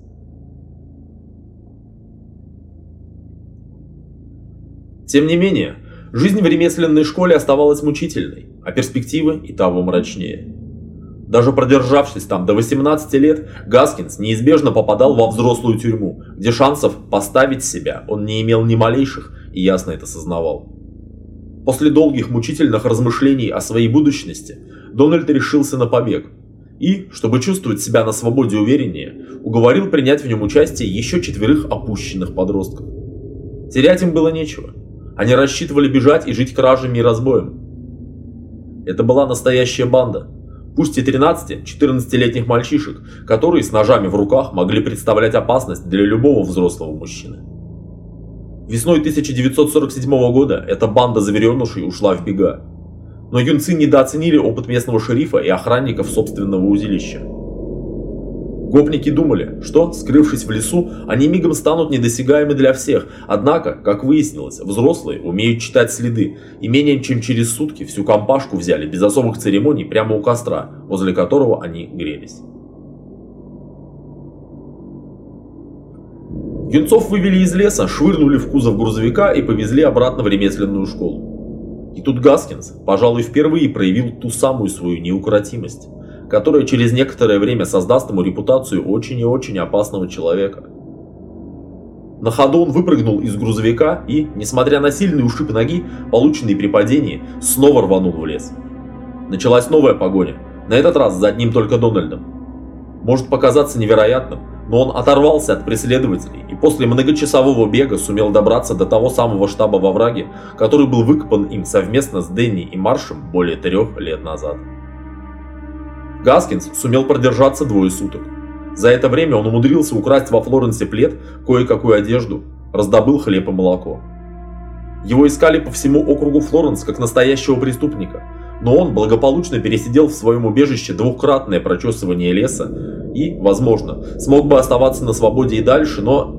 S1: Тем не менее, жизнь в ремесленной школе оставалась мучительной а перспективы и того мрачнее. Даже продержавшись там до 18 лет, Гаскинс неизбежно попадал во взрослую тюрьму, где шансов поставить себя он не имел ни малейших и ясно это сознавал. После долгих мучительных размышлений о своей будущности, Дональд решился на побег и, чтобы чувствовать себя на свободе увереннее, уговорил принять в нем участие еще четверых опущенных подростков. Терять им было нечего. Они рассчитывали бежать и жить кражами и разбоем. Это была настоящая банда. Пусть и 13-14-летних мальчишек, которые с ножами в руках могли представлять опасность для любого взрослого мужчины. Весной 1947 года эта банда заверенушей ушла в бега. Но юнцы недооценили опыт местного шерифа и охранников собственного узилища. Гопники думали, что, скрывшись в лесу, они мигом станут недосягаемы для всех. Однако, как выяснилось, взрослые умеют читать следы, и менее чем через сутки всю компашку взяли без особых церемоний прямо у костра, возле которого они грелись. Юнцов вывели из леса, швырнули в кузов грузовика и повезли обратно в ремесленную школу. И тут Гаскинс, пожалуй, впервые проявил ту самую свою неукротимость которая через некоторое время создаст ему репутацию очень и очень опасного человека. На ходу он выпрыгнул из грузовика и, несмотря на сильный ушиб ноги, полученный при падении, снова рванул в лес. Началась новая погоня, на этот раз за одним только Дональдом. Может показаться невероятным, но он оторвался от преследователей и после многочасового бега сумел добраться до того самого штаба во враге, который был выкопан им совместно с Дэнни и Маршем более трех лет назад. Гаскинс сумел продержаться двое суток. За это время он умудрился украсть во Флоренсе плед, кое-какую одежду, раздобыл хлеб и молоко. Его искали по всему округу Флоренс как настоящего преступника, но он благополучно пересидел в своем убежище двухкратное прочесывание леса и, возможно, смог бы оставаться на свободе и дальше, но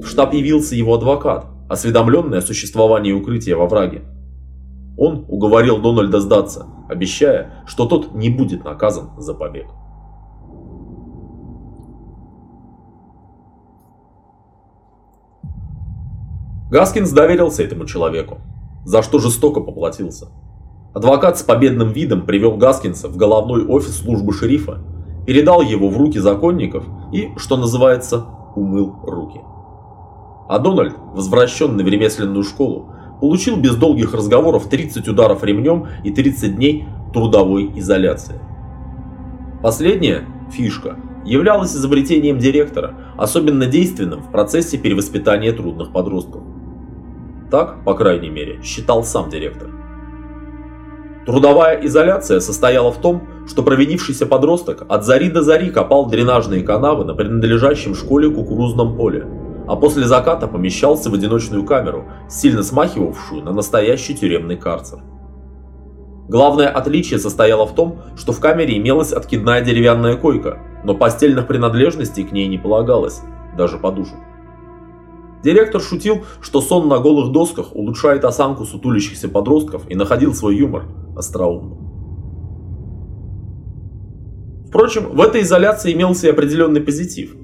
S1: в штаб явился его адвокат, осведомленный о существовании укрытия во враге. Он уговорил Дональда сдаться, обещая, что тот не будет наказан за побег. Гаскинс доверился этому человеку, за что жестоко поплатился. Адвокат с победным видом привел Гаскинса в головной офис службы шерифа, передал его в руки законников и, что называется, умыл руки. А Дональд, возвращенный в ремесленную школу, получил без долгих разговоров 30 ударов ремнем и 30 дней трудовой изоляции. Последняя фишка являлась изобретением директора, особенно действенным в процессе перевоспитания трудных подростков. Так, по крайней мере, считал сам директор. Трудовая изоляция состояла в том, что провинившийся подросток от зари до зари копал дренажные канавы на принадлежащем школе кукурузном поле, а после заката помещался в одиночную камеру, сильно смахивавшую на настоящий тюремный карцер. Главное отличие состояло в том, что в камере имелась откидная деревянная койка, но постельных принадлежностей к ней не полагалось, даже подушек. Директор шутил, что сон на голых досках улучшает осанку сутулящихся подростков и находил свой юмор остроумным. Впрочем, в этой изоляции имелся и определенный позитив.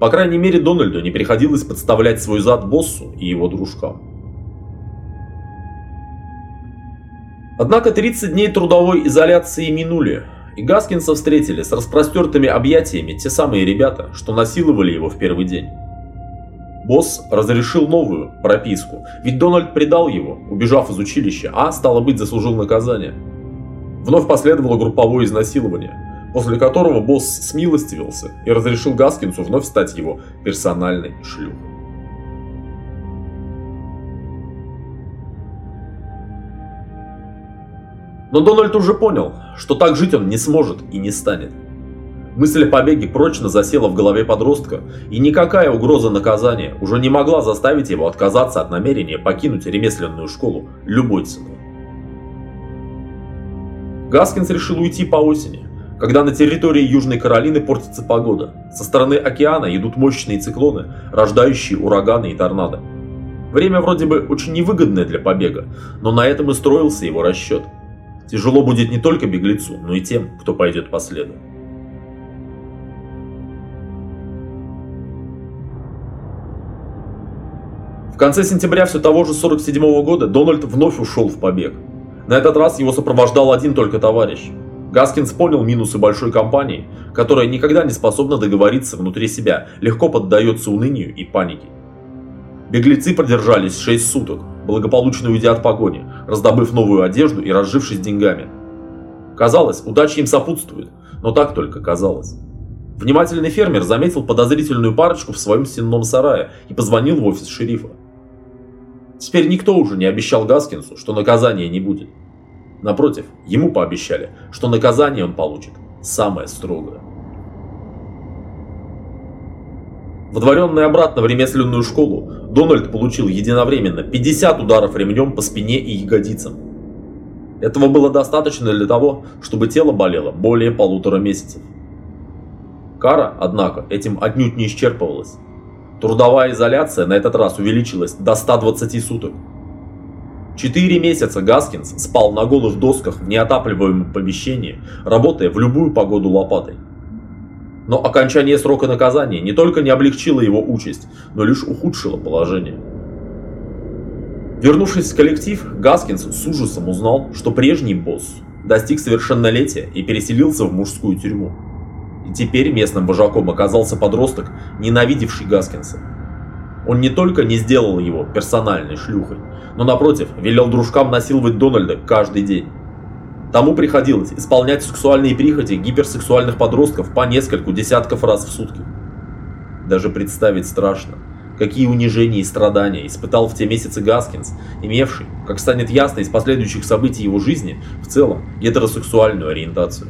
S1: По крайней мере, Дональду не приходилось подставлять свой зад боссу и его дружкам. Однако 30 дней трудовой изоляции минули, и Гаскинса встретили с распростертыми объятиями те самые ребята, что насиловали его в первый день. Босс разрешил новую прописку, ведь Дональд предал его, убежав из училища, а, стало быть, заслужил наказание. Вновь последовало групповое изнасилование, после которого босс смилостивился и разрешил Гаскинсу вновь стать его персональной шлюхой. Но Дональд уже понял, что так жить он не сможет и не станет. Мысль о побеге прочно засела в голове подростка, и никакая угроза наказания уже не могла заставить его отказаться от намерения покинуть ремесленную школу любой ценой. Гаскинс решил уйти по осени, когда на территории Южной Каролины портится погода. Со стороны океана идут мощные циклоны, рождающие ураганы и торнадо. Время вроде бы очень невыгодное для побега, но на этом и строился его расчет – Тяжело будет не только беглецу, но и тем, кто пойдет по следу. Конце сентября все того же 47 -го года Дональд вновь ушел в побег. На этот раз его сопровождал один только товарищ. Гаскинс понял минусы большой компании, которая никогда не способна договориться внутри себя, легко поддается унынию и панике. Беглецы продержались 6 суток, благополучно уйдя от погони, раздобыв новую одежду и разжившись деньгами. Казалось, удача им сопутствует, но так только казалось. Внимательный фермер заметил подозрительную парочку в своем сенном сарае и позвонил в офис шерифа. Теперь никто уже не обещал Гаскинсу, что наказания не будет. Напротив, ему пообещали, что наказание он получит самое строгое. Водворенный обратно в ремесленную школу, Дональд получил единовременно 50 ударов ремнем по спине и ягодицам. Этого было достаточно для того, чтобы тело болело более полутора месяцев. Кара, однако, этим отнюдь не исчерпывалась. Трудовая изоляция на этот раз увеличилась до 120 суток. Четыре месяца Гаскинс спал на голых досках в неотапливаемом помещении, работая в любую погоду лопатой. Но окончание срока наказания не только не облегчило его участь, но лишь ухудшило положение. Вернувшись в коллектив, Гаскинс с ужасом узнал, что прежний босс достиг совершеннолетия и переселился в мужскую тюрьму. И теперь местным вожаком оказался подросток, ненавидевший Гаскинса. Он не только не сделал его персональной шлюхой, но напротив, велел дружкам насиловать Дональда каждый день. Тому приходилось исполнять сексуальные прихоти гиперсексуальных подростков по нескольку десятков раз в сутки. Даже представить страшно, какие унижения и страдания испытал в те месяцы Гаскинс, имевший, как станет ясно из последующих событий его жизни, в целом гетеросексуальную ориентацию.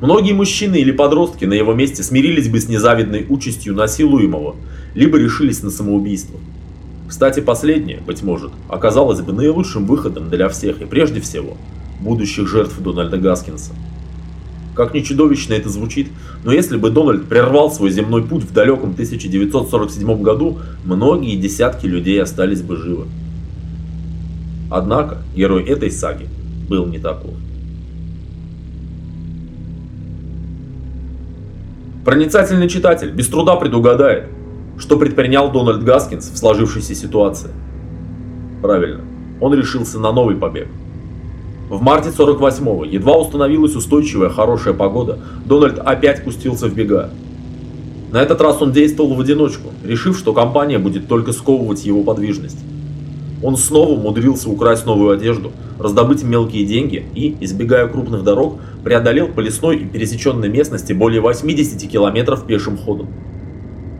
S1: Многие мужчины или подростки на его месте смирились бы с незавидной участью насилуемого, либо решились на самоубийство. Кстати, последнее, быть может, оказалось бы наилучшим выходом для всех и прежде всего будущих жертв Дональда Гаскинса. Как ни чудовищно это звучит, но если бы Дональд прервал свой земной путь в далеком 1947 году, многие десятки людей остались бы живы. Однако, герой этой саги был не таков. Проницательный читатель без труда предугадает, что предпринял Дональд Гаскинс в сложившейся ситуации. Правильно, он решился на новый побег. В марте 48-го едва установилась устойчивая хорошая погода, Дональд опять пустился в бега. На этот раз он действовал в одиночку, решив, что компания будет только сковывать его подвижность. Он снова умудрился украсть новую одежду, раздобыть мелкие деньги и, избегая крупных дорог, преодолел по лесной и пересеченной местности более 80 километров пешим ходом.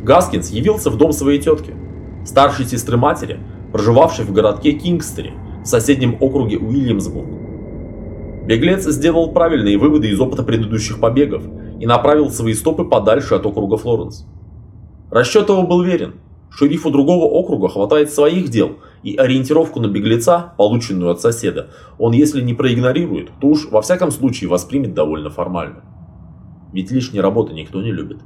S1: Гаскинс явился в дом своей тетки, старшей сестры матери, проживавшей в городке Кингстери, в соседнем округе Уильямсбург. Беглец сделал правильные выводы из опыта предыдущих побегов и направил свои стопы подальше от округа Флоренс. Расчет его был верен. Шерифу другого округа хватает своих дел, и ориентировку на беглеца, полученную от соседа, он если не проигнорирует, то уж во всяком случае воспримет довольно формально. Ведь лишней работы никто не любит.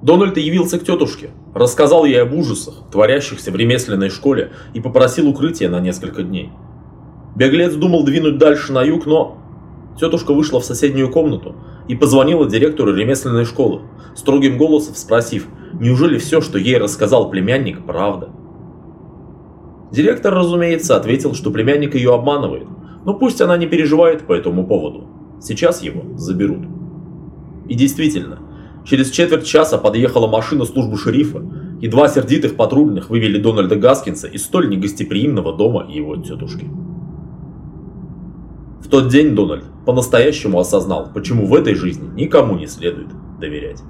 S1: Дональд явился к тетушке, рассказал ей об ужасах, творящихся в ремесленной школе, и попросил укрытия на несколько дней. Беглец думал двинуть дальше на юг, но... Тетушка вышла в соседнюю комнату и позвонила директору ремесленной школы, строгим голосом спросив, неужели все, что ей рассказал племянник, правда. Директор, разумеется, ответил, что племянник ее обманывает, но пусть она не переживает по этому поводу. Сейчас его заберут. И действительно, Через четверть часа подъехала машина службы шерифа, и два сердитых патрульных вывели Дональда Гаскинса из столь негостеприимного дома его тетушки. В тот день Дональд по-настоящему осознал, почему в этой жизни никому не следует доверять.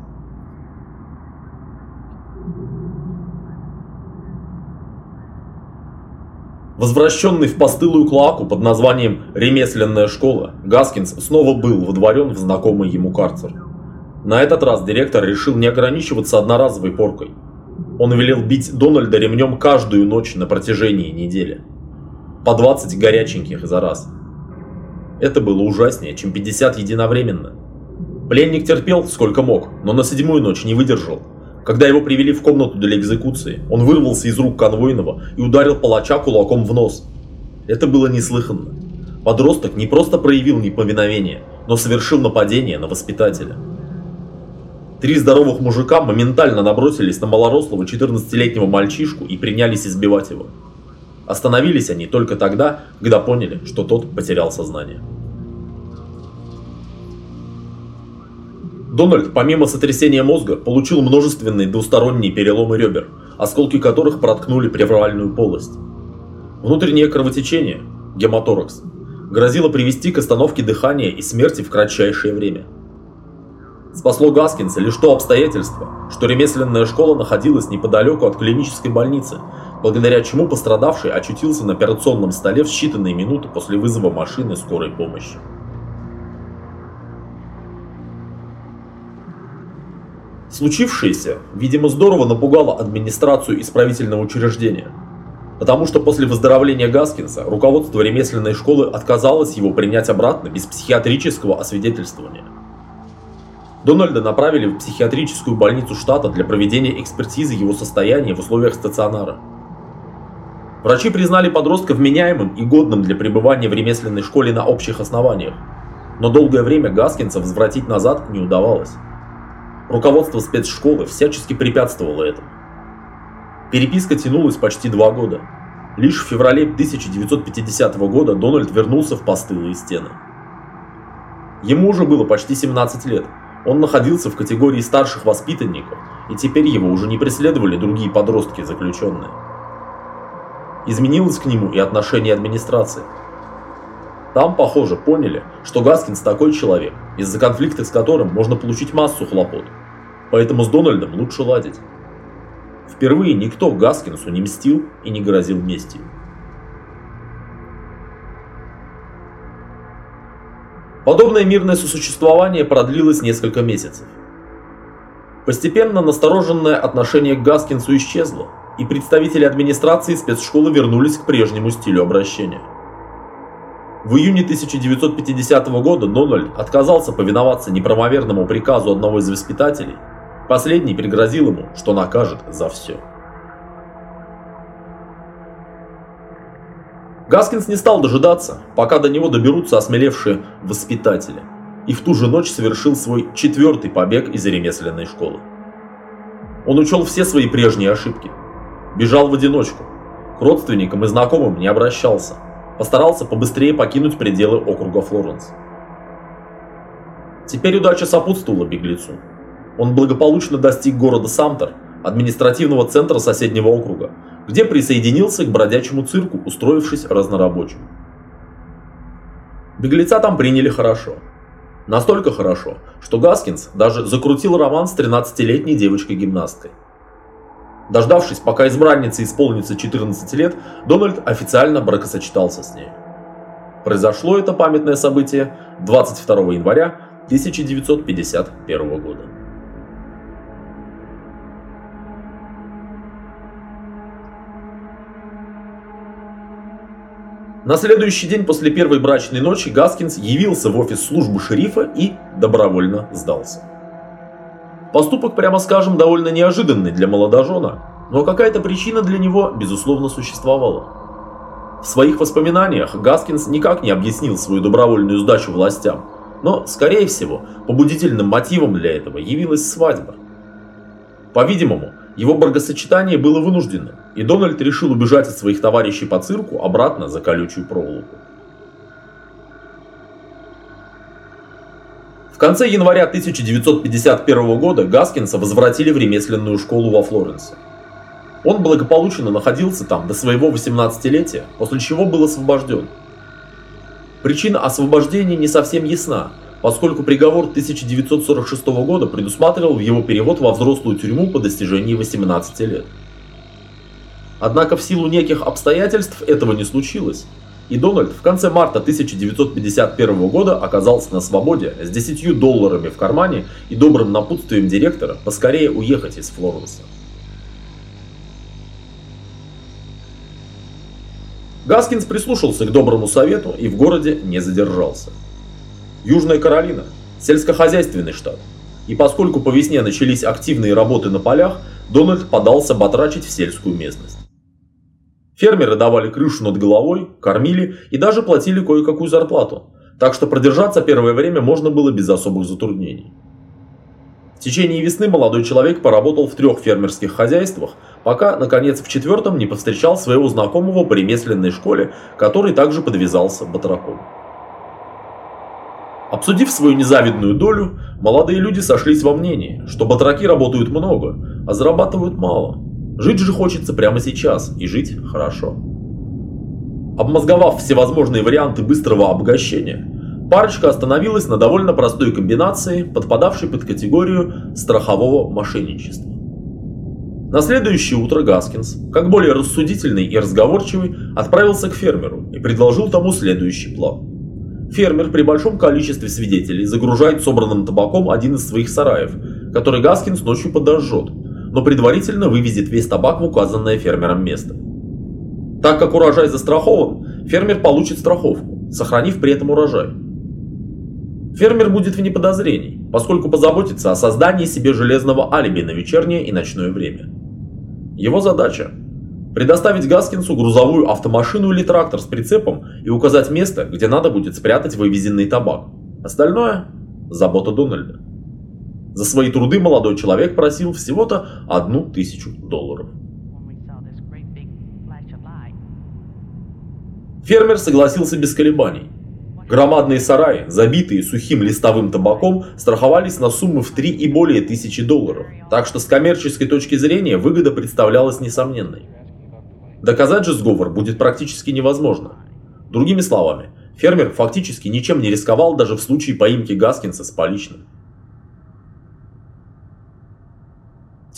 S1: Возвращенный в постылую клаку под названием «Ремесленная школа», Гаскинс снова был вдворен в знакомый ему карцер. На этот раз директор решил не ограничиваться одноразовой поркой. Он велел бить Дональда ремнем каждую ночь на протяжении недели. По 20 горяченьких за раз. Это было ужаснее, чем 50 единовременно. Пленник терпел сколько мог, но на седьмую ночь не выдержал. Когда его привели в комнату для экзекуции, он вырвался из рук конвойного и ударил палача кулаком в нос. Это было неслыханно. Подросток не просто проявил неповиновение, но совершил нападение на воспитателя. Три здоровых мужика моментально набросились на малорослого 14-летнего мальчишку и принялись избивать его. Остановились они только тогда, когда поняли, что тот потерял сознание. Дональд, помимо сотрясения мозга, получил множественные двусторонние переломы ребер, осколки которых проткнули плевральную полость. Внутреннее кровотечение, гематоракс, грозило привести к остановке дыхания и смерти в кратчайшее время. Спасло Гаскинса лишь то обстоятельство, что ремесленная школа находилась неподалеку от клинической больницы, благодаря чему пострадавший очутился на операционном столе в считанные минуты после вызова машины скорой помощи. Случившееся, видимо, здорово напугало администрацию исправительного учреждения, потому что после выздоровления Гаскинса руководство ремесленной школы отказалось его принять обратно без психиатрического освидетельствования. Дональда направили в психиатрическую больницу штата для проведения экспертизы его состояния в условиях стационара. Врачи признали подростка вменяемым и годным для пребывания в ремесленной школе на общих основаниях, но долгое время Гаскинса возвратить назад не удавалось. Руководство спецшколы всячески препятствовало этому. Переписка тянулась почти два года. Лишь в феврале 1950 года Дональд вернулся в постылые стены. Ему уже было почти 17 лет, он находился в категории старших воспитанников, и теперь его уже не преследовали другие подростки заключенные. Изменилось к нему и отношение администрации. Там, похоже, поняли, что Гаскинс такой человек, из-за конфликта с которым можно получить массу хлопот. Поэтому с Дональдом лучше ладить. Впервые никто Гаскинсу не мстил и не грозил местью. Подобное мирное сосуществование продлилось несколько месяцев. Постепенно настороженное отношение к Гаскинсу исчезло, и представители администрации спецшколы вернулись к прежнему стилю обращения. В июне 1950 года Дональд отказался повиноваться неправомерному приказу одного из воспитателей. Последний пригрозил ему, что накажет за все. Гаскинс не стал дожидаться, пока до него доберутся осмелевшие воспитатели, и в ту же ночь совершил свой четвертый побег из ремесленной школы. Он учел все свои прежние ошибки. Бежал в одиночку. к родственникам и знакомым не обращался. Постарался побыстрее покинуть пределы округа Флоренс. Теперь удача сопутствовала беглецу. Он благополучно достиг города Самтер, административного центра соседнего округа, где присоединился к бродячему цирку, устроившись разнорабочим. Беглеца там приняли хорошо. Настолько хорошо, что Гаскинс даже закрутил роман с 13-летней девочкой-гимнасткой. Дождавшись, пока избраннице исполнится 14 лет, Дональд официально бракосочетался с ней. Произошло это памятное событие 22 января 1951 года. На следующий день после первой брачной ночи Гаскинс явился в офис службы шерифа и добровольно сдался. Поступок, прямо скажем, довольно неожиданный для молодожена, но какая-то причина для него, безусловно, существовала. В своих воспоминаниях Гаскинс никак не объяснил свою добровольную сдачу властям, но, скорее всего, побудительным мотивом для этого явилась свадьба. По-видимому, его бракосочетание было вынужденным, и Дональд решил убежать от своих товарищей по цирку обратно за колючую проволоку. В конце января 1951 года Гаскинса возвратили в ремесленную школу во Флоренсе. Он благополучно находился там до своего 18-летия, после чего был освобожден. Причина освобождения не совсем ясна, поскольку приговор 1946 года предусматривал его перевод во взрослую тюрьму по достижении 18 лет. Однако в силу неких обстоятельств этого не случилось, и Дональд в конце марта 1951 года оказался на свободе с 10 долларами в кармане и добрым напутствием директора поскорее уехать из Флоренса. Гаскинс прислушался к доброму совету и в городе не задержался. Южная Каролина – сельскохозяйственный штат. И поскольку по весне начались активные работы на полях, Дональд подался батрачить в сельскую местность. Фермеры давали крышу над головой, кормили и даже платили кое-какую зарплату, так что продержаться первое время можно было без особых затруднений. В течение весны молодой человек поработал в трех фермерских хозяйствах, пока, наконец, в четвертом не повстречал своего знакомого по ремесленной школе, который также подвязался батраком. Обсудив свою незавидную долю, молодые люди сошлись во мнении, что батраки работают много, а зарабатывают мало. Жить же хочется прямо сейчас, и жить хорошо. Обмозговав всевозможные варианты быстрого обогащения, парочка остановилась на довольно простой комбинации, подпадавшей под категорию страхового мошенничества. На следующее утро Гаскинс, как более рассудительный и разговорчивый, отправился к фермеру и предложил тому следующий план. Фермер при большом количестве свидетелей загружает собранным табаком один из своих сараев, который Гаскинс ночью подожжет, но предварительно вывезет весь табак в указанное фермером место. Так как урожай застрахован, фермер получит страховку, сохранив при этом урожай. Фермер будет вне подозрений, поскольку позаботится о создании себе железного алиби на вечернее и ночное время. Его задача – предоставить Гаскинсу грузовую автомашину или трактор с прицепом и указать место, где надо будет спрятать вывезенный табак. Остальное – забота Дональда. За свои труды молодой человек просил всего-то одну тысячу долларов. Фермер согласился без колебаний. Громадные сараи, забитые сухим листовым табаком, страховались на суммы в 3 и более тысячи долларов, так что с коммерческой точки зрения выгода представлялась несомненной. Доказать же сговор будет практически невозможно. Другими словами, фермер фактически ничем не рисковал даже в случае поимки Гаскинса с поличным.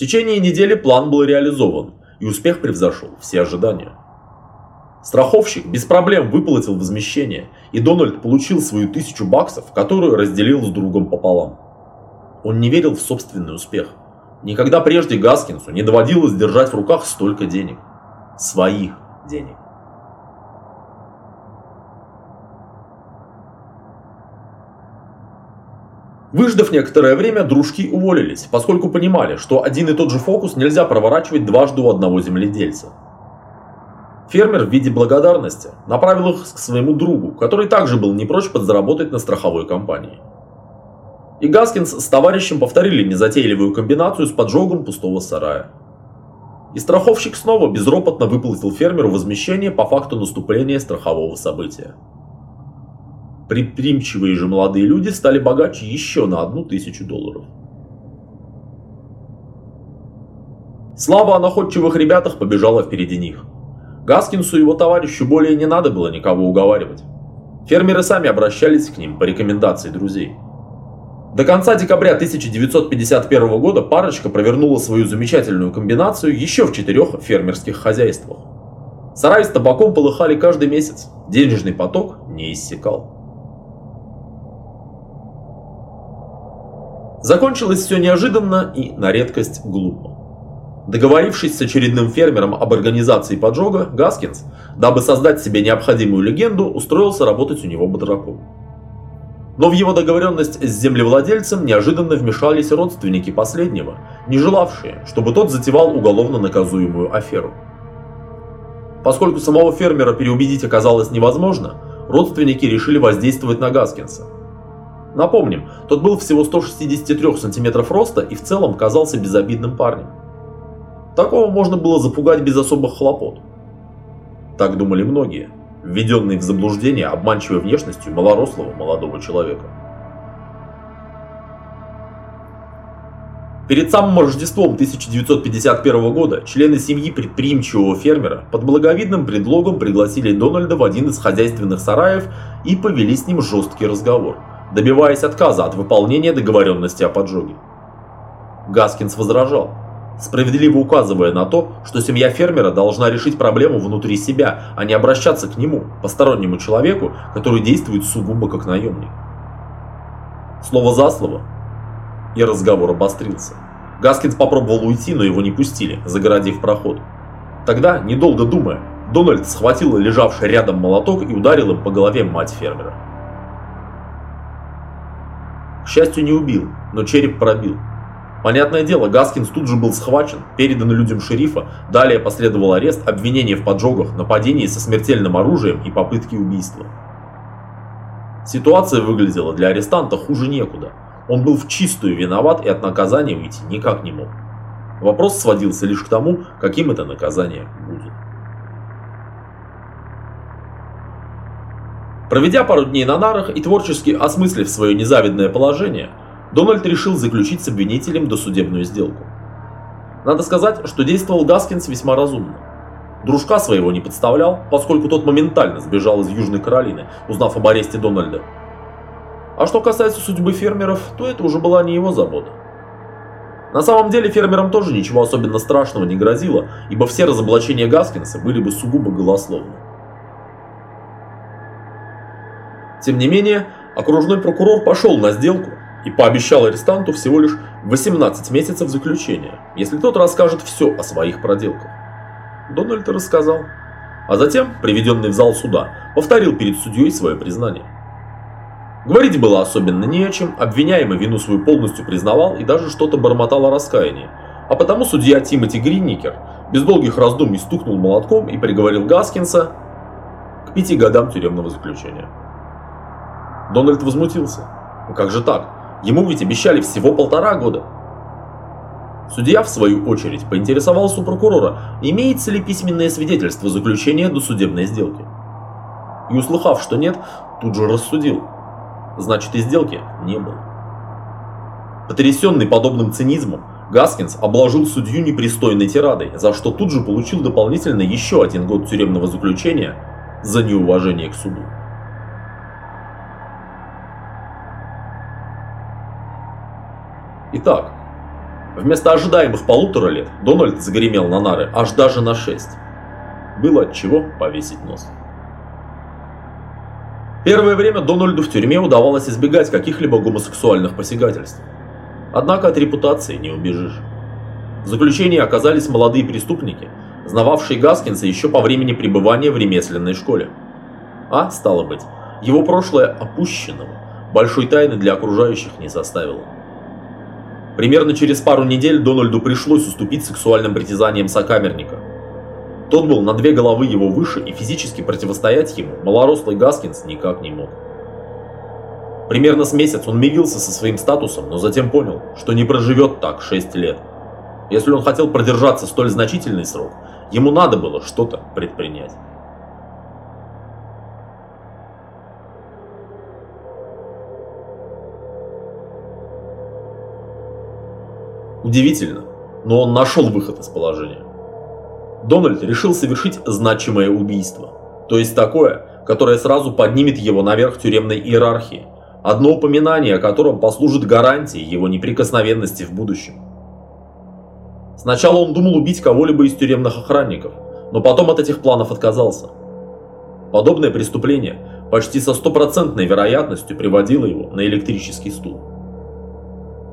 S1: В течение недели план был реализован, и успех превзошел все ожидания. Страховщик без проблем выплатил возмещение, и Дональд получил свою тысячу баксов, которую разделил с другом пополам. Он не верил в собственный успех. Никогда прежде Гаскинсу не доводилось держать в руках столько денег. Своих денег. Выждав некоторое время, дружки уволились, поскольку понимали, что один и тот же фокус нельзя проворачивать дважды у одного земледельца. Фермер в виде благодарности направил их к своему другу, который также был не прочь подзаработать на страховой компании. И Гаскинс с товарищем повторили незатейливую комбинацию с поджогом пустого сарая. И страховщик снова безропотно выплатил фермеру возмещение по факту наступления страхового события. Предприимчивые же молодые люди стали богаче еще на одну тысячу долларов. Слава о находчивых ребятах побежала впереди них. Гаскинсу и его товарищу более не надо было никого уговаривать. Фермеры сами обращались к ним по рекомендации друзей. До конца декабря 1951 года парочка провернула свою замечательную комбинацию еще в четырех фермерских хозяйствах. Сараи с табаком полыхали каждый месяц, денежный поток не иссякал. Закончилось все неожиданно и на редкость глупо. Договорившись с очередным фермером об организации поджога, Гаскинс, дабы создать себе необходимую легенду, устроился работать у него бодраком. Но в его договоренность с землевладельцем неожиданно вмешались родственники последнего, не желавшие, чтобы тот затевал уголовно наказуемую аферу. Поскольку самого фермера переубедить оказалось невозможно, родственники решили воздействовать на Гаскинса. Напомним, тот был всего 163 сантиметров роста и в целом казался безобидным парнем. Такого можно было запугать без особых хлопот. Так думали многие, введенные в заблуждение обманчивой внешностью малорослого молодого человека. Перед самым Рождеством 1951 года члены семьи предприимчивого фермера под благовидным предлогом пригласили Дональда в один из хозяйственных сараев и повели с ним жесткий разговор, добиваясь отказа от выполнения договоренности о поджоге. Гаскинс возражал, справедливо указывая на то, что семья фермера должна решить проблему внутри себя, а не обращаться к нему, постороннему человеку, который действует сугубо как наемник. Слово за слово, и разговор обострился. Гаскинс попробовал уйти, но его не пустили, загородив проход. Тогда, недолго думая, Дональд схватил лежавший рядом молоток и ударил им по голове мать фермера. К счастью, не убил, но череп пробил. Понятное дело, Гаскинс тут же был схвачен, передан людям шерифа, далее последовал арест, обвинение в поджогах, нападении со смертельным оружием и попытке убийства. Ситуация выглядела для арестанта хуже некуда. Он был в чистую виноват и от наказания уйти никак не мог. Вопрос сводился лишь к тому, каким это наказание будет. Проведя пару дней на нарах и творчески осмыслив свое незавидное положение, Дональд решил заключить с обвинителем досудебную сделку. Надо сказать, что действовал Гаскинс весьма разумно. Дружка своего не подставлял, поскольку тот моментально сбежал из Южной Каролины, узнав об аресте Дональда. А что касается судьбы фермеров, то это уже была не его забота. На самом деле фермерам тоже ничего особенно страшного не грозило, ибо все разоблачения Гаскинса были бы сугубо голословны. Тем не менее, окружной прокурор пошел на сделку и пообещал арестанту всего лишь 18 месяцев заключения, если тот расскажет все о своих проделках. Дональд рассказал, а затем, приведенный в зал суда, повторил перед судьей свое признание. Говорить было особенно не о чем, обвиняемый вину свою полностью признавал и даже что-то бормотал о раскаянии, а потому судья Тимоти Гринникер без долгих раздумий стукнул молотком и приговорил Гаскинса к пяти годам тюремного заключения. Дональд возмутился. Ну как же так? Ему ведь обещали всего полтора года. Судья, в свою очередь, поинтересовался у прокурора, имеется ли письменное свидетельство заключения до судебной сделки. И услыхав, что нет, тут же рассудил. Значит, и сделки не было. Потрясенный подобным цинизмом, Гаскинс обложил судью непристойной тирадой, за что тут же получил дополнительно еще один год тюремного заключения за неуважение к суду. Итак, вместо ожидаемых полутора лет Дональд загремел на нары аж даже на шесть. Было от чего повесить нос. Первое время Дональду в тюрьме удавалось избегать каких-либо гомосексуальных посягательств. Однако от репутации не убежишь. В заключении оказались молодые преступники, знававшие Гаскинса еще по времени пребывания в ремесленной школе. А, стало быть, его прошлое опущенного, большой тайны для окружающих не составило. Примерно через пару недель Дональду пришлось уступить сексуальным притязаниям сокамерника. Тот был на две головы его выше и физически противостоять ему малорослый Гаскинс никак не мог. Примерно с месяц он мирился со своим статусом, но затем понял, что не проживет так 6 лет. Если он хотел продержаться столь значительный срок, ему надо было что-то предпринять. Удивительно, но он нашел выход из положения. Дональд решил совершить значимое убийство, то есть такое, которое сразу поднимет его наверх тюремной иерархии, одно упоминание о котором послужит гарантией его неприкосновенности в будущем. Сначала он думал убить кого-либо из тюремных охранников, но потом от этих планов отказался. Подобное преступление почти со стопроцентной вероятностью приводило его на электрический стул.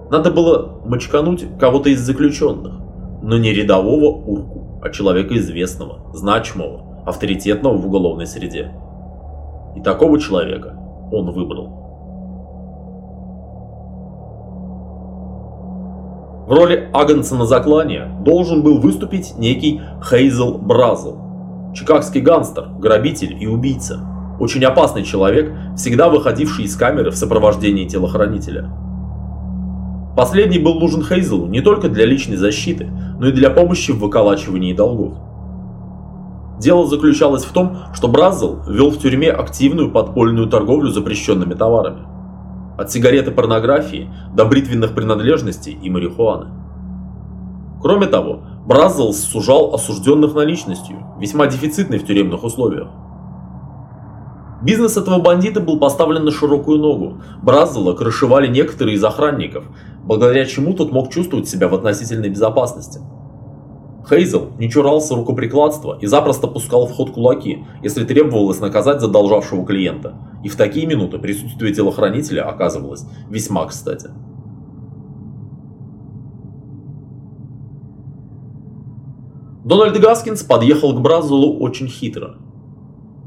S1: Надо было мочкануть кого-то из заключенных, но не рядового урку, а человека известного, значимого, авторитетного в уголовной среде. И такого человека он выбрал. В роли Агнца на заклание должен был выступить некий Хейзел Бразл, чикагский гангстер, грабитель и убийца. Очень опасный человек, всегда выходивший из камеры в сопровождении телохранителя. Последний был нужен Хейзелу не только для личной защиты, но и для помощи в выколачивании долгов. Дело заключалось в том, что Браззел вел в тюрьме активную подпольную торговлю запрещенными товарами. От сигареты порнографии до бритвенных принадлежностей и марихуаны. Кроме того, Браззел сужал осужденных наличностью, весьма дефицитной в тюремных условиях. Бизнес этого бандита был поставлен на широкую ногу. Браззела крышевали некоторые из охранников, благодаря чему тот мог чувствовать себя в относительной безопасности. Хейзел не чурался рукоприкладства и запросто пускал в ход кулаки, если требовалось наказать задолжавшего клиента. И в такие минуты присутствие телохранителя оказывалось весьма кстати. Дональд Гаскинс подъехал к Браззелу очень хитро.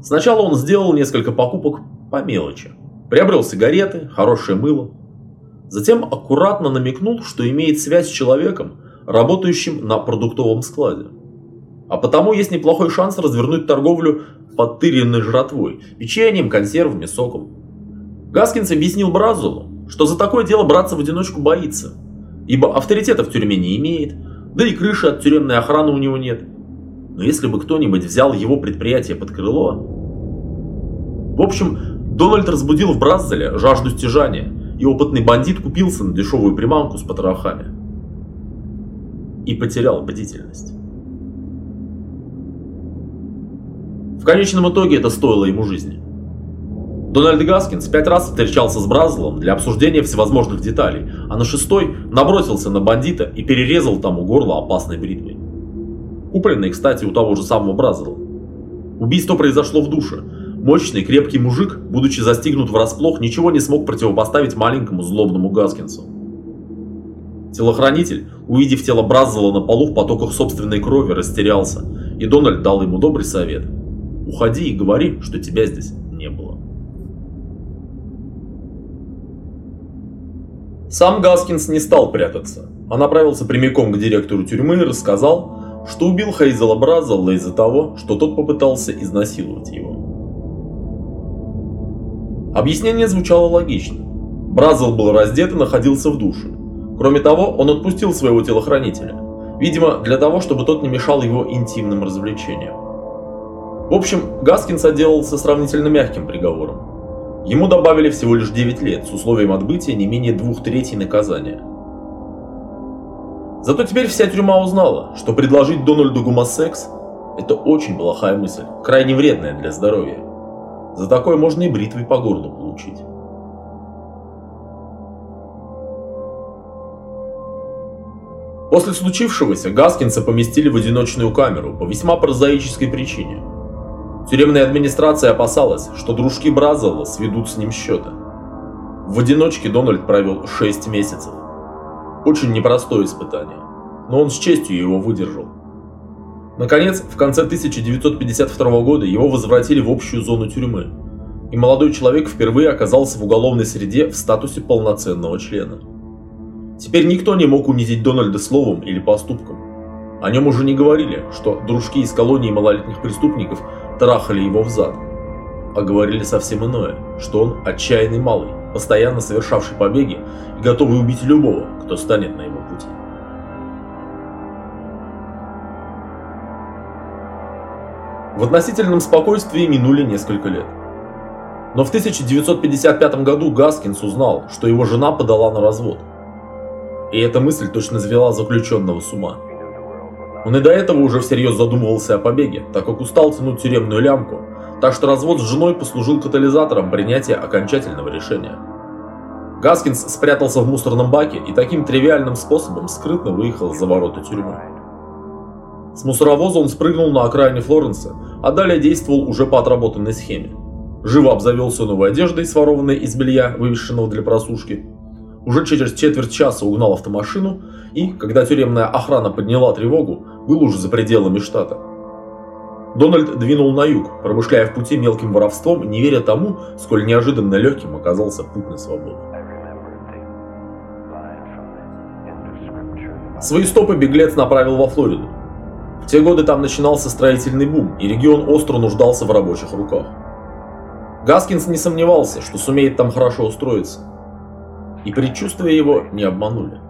S1: Сначала он сделал несколько покупок по мелочи. Приобрел сигареты, хорошее мыло. Затем аккуратно намекнул, что имеет связь с человеком, работающим на продуктовом складе. А потому есть неплохой шанс развернуть торговлю подтыренной жратвой, печеньем, консервами, соком. Гаскинс объяснил Бразулу, что за такое дело браться в одиночку боится, ибо авторитета в тюрьме не имеет, да и крыши от тюремной охраны у него нет. Но если бы кто-нибудь взял его предприятие под крыло... В общем, Дональд разбудил в Браззеле жажду стяжания, и опытный бандит купился на дешевую приманку с потрохами. И потерял бдительность. В конечном итоге это стоило ему жизни. Дональд Гаскинс пять раз встречался с Бразлом для обсуждения всевозможных деталей, а на шестой набросился на бандита и перерезал тому горло опасной бритвой купленный, кстати, у того же самого Бразера. Убийство произошло в душе. Мощный, крепкий мужик, будучи застигнут врасплох, ничего не смог противопоставить маленькому злобному Гаскинсу. Телохранитель, увидев тело Браззела на полу в потоках собственной крови, растерялся, и Дональд дал ему добрый совет. «Уходи и говори, что тебя здесь не было». Сам Гаскинс не стал прятаться, а направился прямиком к директору тюрьмы и рассказал, что убил Хейзела Бразелла из-за того, что тот попытался изнасиловать его. Объяснение звучало логично. Бразел был раздет и находился в душе. Кроме того, он отпустил своего телохранителя. Видимо, для того, чтобы тот не мешал его интимным развлечениям. В общем, Гаскинс отделался сравнительно мягким приговором. Ему добавили всего лишь 9 лет с условием отбытия не менее двух третей наказания. Зато теперь вся тюрьма узнала, что предложить Дональду гомосекс – это очень плохая мысль, крайне вредная для здоровья. За такое можно и бритвой по горлу получить. После случившегося Гаскинса поместили в одиночную камеру по весьма прозаической причине. Тюремная администрация опасалась, что дружки Бразела сведут с ним счеты. В одиночке Дональд провел 6 месяцев. Очень непростое испытание, но он с честью его выдержал. Наконец, в конце 1952 года его возвратили в общую зону тюрьмы, и молодой человек впервые оказался в уголовной среде в статусе полноценного члена. Теперь никто не мог унизить Дональда словом или поступком. О нем уже не говорили, что дружки из колонии малолетних преступников трахали его в зад, а говорили совсем иное, что он отчаянный малый, постоянно совершавший побеги и готовый убить любого, кто станет на его В относительном спокойствии минули несколько лет. Но в 1955 году Гаскинс узнал, что его жена подала на развод. И эта мысль точно звела заключенного с ума. Он и до этого уже всерьез задумывался о побеге, так как устал тянуть тюремную лямку, так что развод с женой послужил катализатором принятия окончательного решения. Гаскинс спрятался в мусорном баке и таким тривиальным способом скрытно выехал за ворота тюрьмы. С мусоровоза он спрыгнул на окраине Флоренса, а далее действовал уже по отработанной схеме. Живо обзавелся новой одеждой, сворованной из белья, вывешенного для просушки. Уже через четверть часа угнал автомашину и, когда тюремная охрана подняла тревогу, был уже за пределами штата. Дональд двинул на юг, промышляя в пути мелким воровством, не веря тому, сколь неожиданно легким оказался путь на свободу. Свои стопы беглец направил во Флориду. Те годы там начинался строительный бум, и регион остро нуждался в рабочих руках. Гаскинс не сомневался, что сумеет там хорошо устроиться. И предчувствия его не обманули.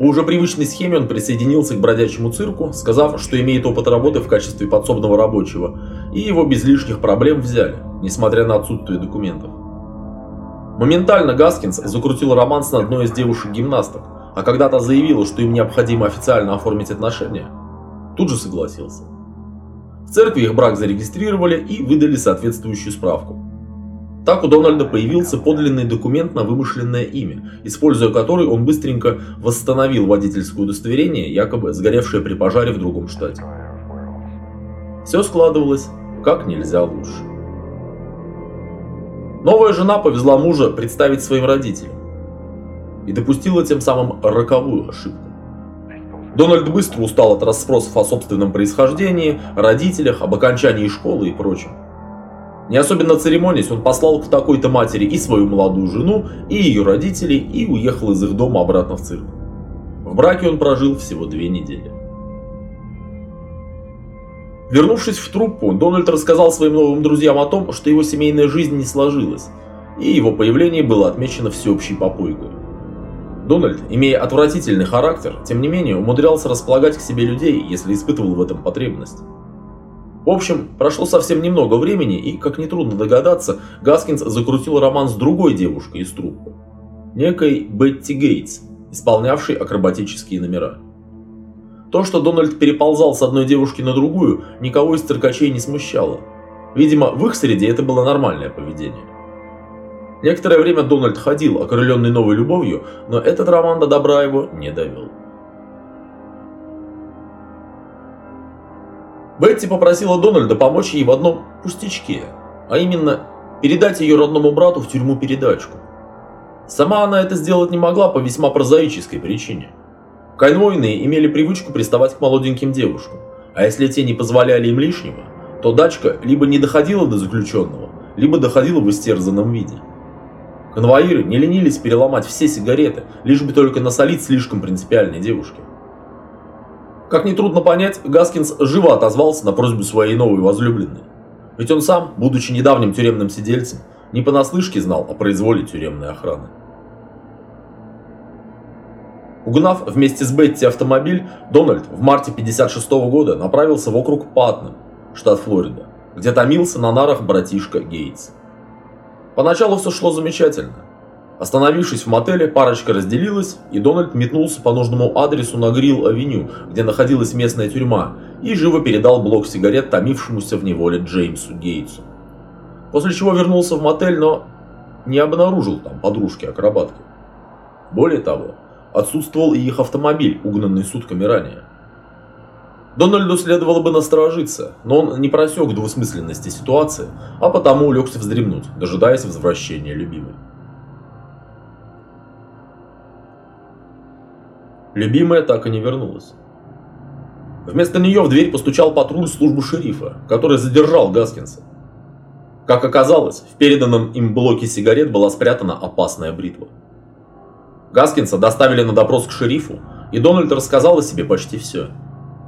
S1: По уже привычной схеме он присоединился к бродячему цирку, сказав, что имеет опыт работы в качестве подсобного рабочего, и его без лишних проблем взяли, несмотря на отсутствие документов. Моментально Гаскинс закрутил роман с одной из девушек-гимнасток, а когда-то заявила, что им необходимо официально оформить отношения, тут же согласился. В церкви их брак зарегистрировали и выдали соответствующую справку. Так у Дональда появился подлинный документ на вымышленное имя, используя который он быстренько восстановил водительское удостоверение, якобы сгоревшее при пожаре в другом штате. Все складывалось как нельзя лучше. Новая жена повезла мужа представить своим родителям и допустила тем самым роковую ошибку. Дональд быстро устал от расспросов о собственном происхождении, родителях, об окончании школы и прочем. Не особенно церемонясь, он послал к такой-то матери и свою молодую жену, и ее родителей, и уехал из их дома обратно в цирк. В браке он прожил всего две недели. Вернувшись в труппу, Дональд рассказал своим новым друзьям о том, что его семейная жизнь не сложилась, и его появление было отмечено всеобщей попойкой. Дональд, имея отвратительный характер, тем не менее умудрялся располагать к себе людей, если испытывал в этом потребность. В общем, прошло совсем немного времени, и, как нетрудно догадаться, Гаскинс закрутил роман с другой девушкой из труппы. Некой Бетти Гейтс, исполнявшей акробатические номера. То, что Дональд переползал с одной девушки на другую, никого из циркачей не смущало. Видимо, в их среде это было нормальное поведение. Некоторое время Дональд ходил, окрыленный новой любовью, но этот роман до добра его не довел. Бетти попросила Дональда помочь ей в одном пустячке, а именно передать ее родному брату в тюрьму передачку. Сама она это сделать не могла по весьма прозаической причине. Конвойные имели привычку приставать к молоденьким девушкам, а если те не позволяли им лишнего, то дачка либо не доходила до заключенного, либо доходила в истерзанном виде. Конвоиры не ленились переломать все сигареты, лишь бы только насолить слишком принципиальной девушке. Как нетрудно понять, Гаскинс живо отозвался на просьбу своей новой возлюбленной. Ведь он сам, будучи недавним тюремным сидельцем, не понаслышке знал о произволе тюремной охраны. Угнав вместе с Бетти автомобиль, Дональд в марте 56 -го года направился в округ Патнам, штат Флорида, где томился на нарах братишка Гейтс. Поначалу все шло замечательно. Остановившись в мотеле, парочка разделилась, и Дональд метнулся по нужному адресу на Грилл-авеню, где находилась местная тюрьма, и живо передал блок сигарет томившемуся в неволе Джеймсу Гейтсу. После чего вернулся в мотель, но не обнаружил там подружки-акробатки. Более того, отсутствовал и их автомобиль, угнанный сутками ранее. Дональду следовало бы насторожиться, но он не просек двусмысленности ситуации, а потому улегся вздремнуть, дожидаясь возвращения любимой. Любимая так и не вернулась. Вместо нее в дверь постучал патруль службы шерифа, который задержал Гаскинса. Как оказалось, в переданном им блоке сигарет была спрятана опасная бритва. Гаскинса доставили на допрос к шерифу, и Дональд рассказал о себе почти все.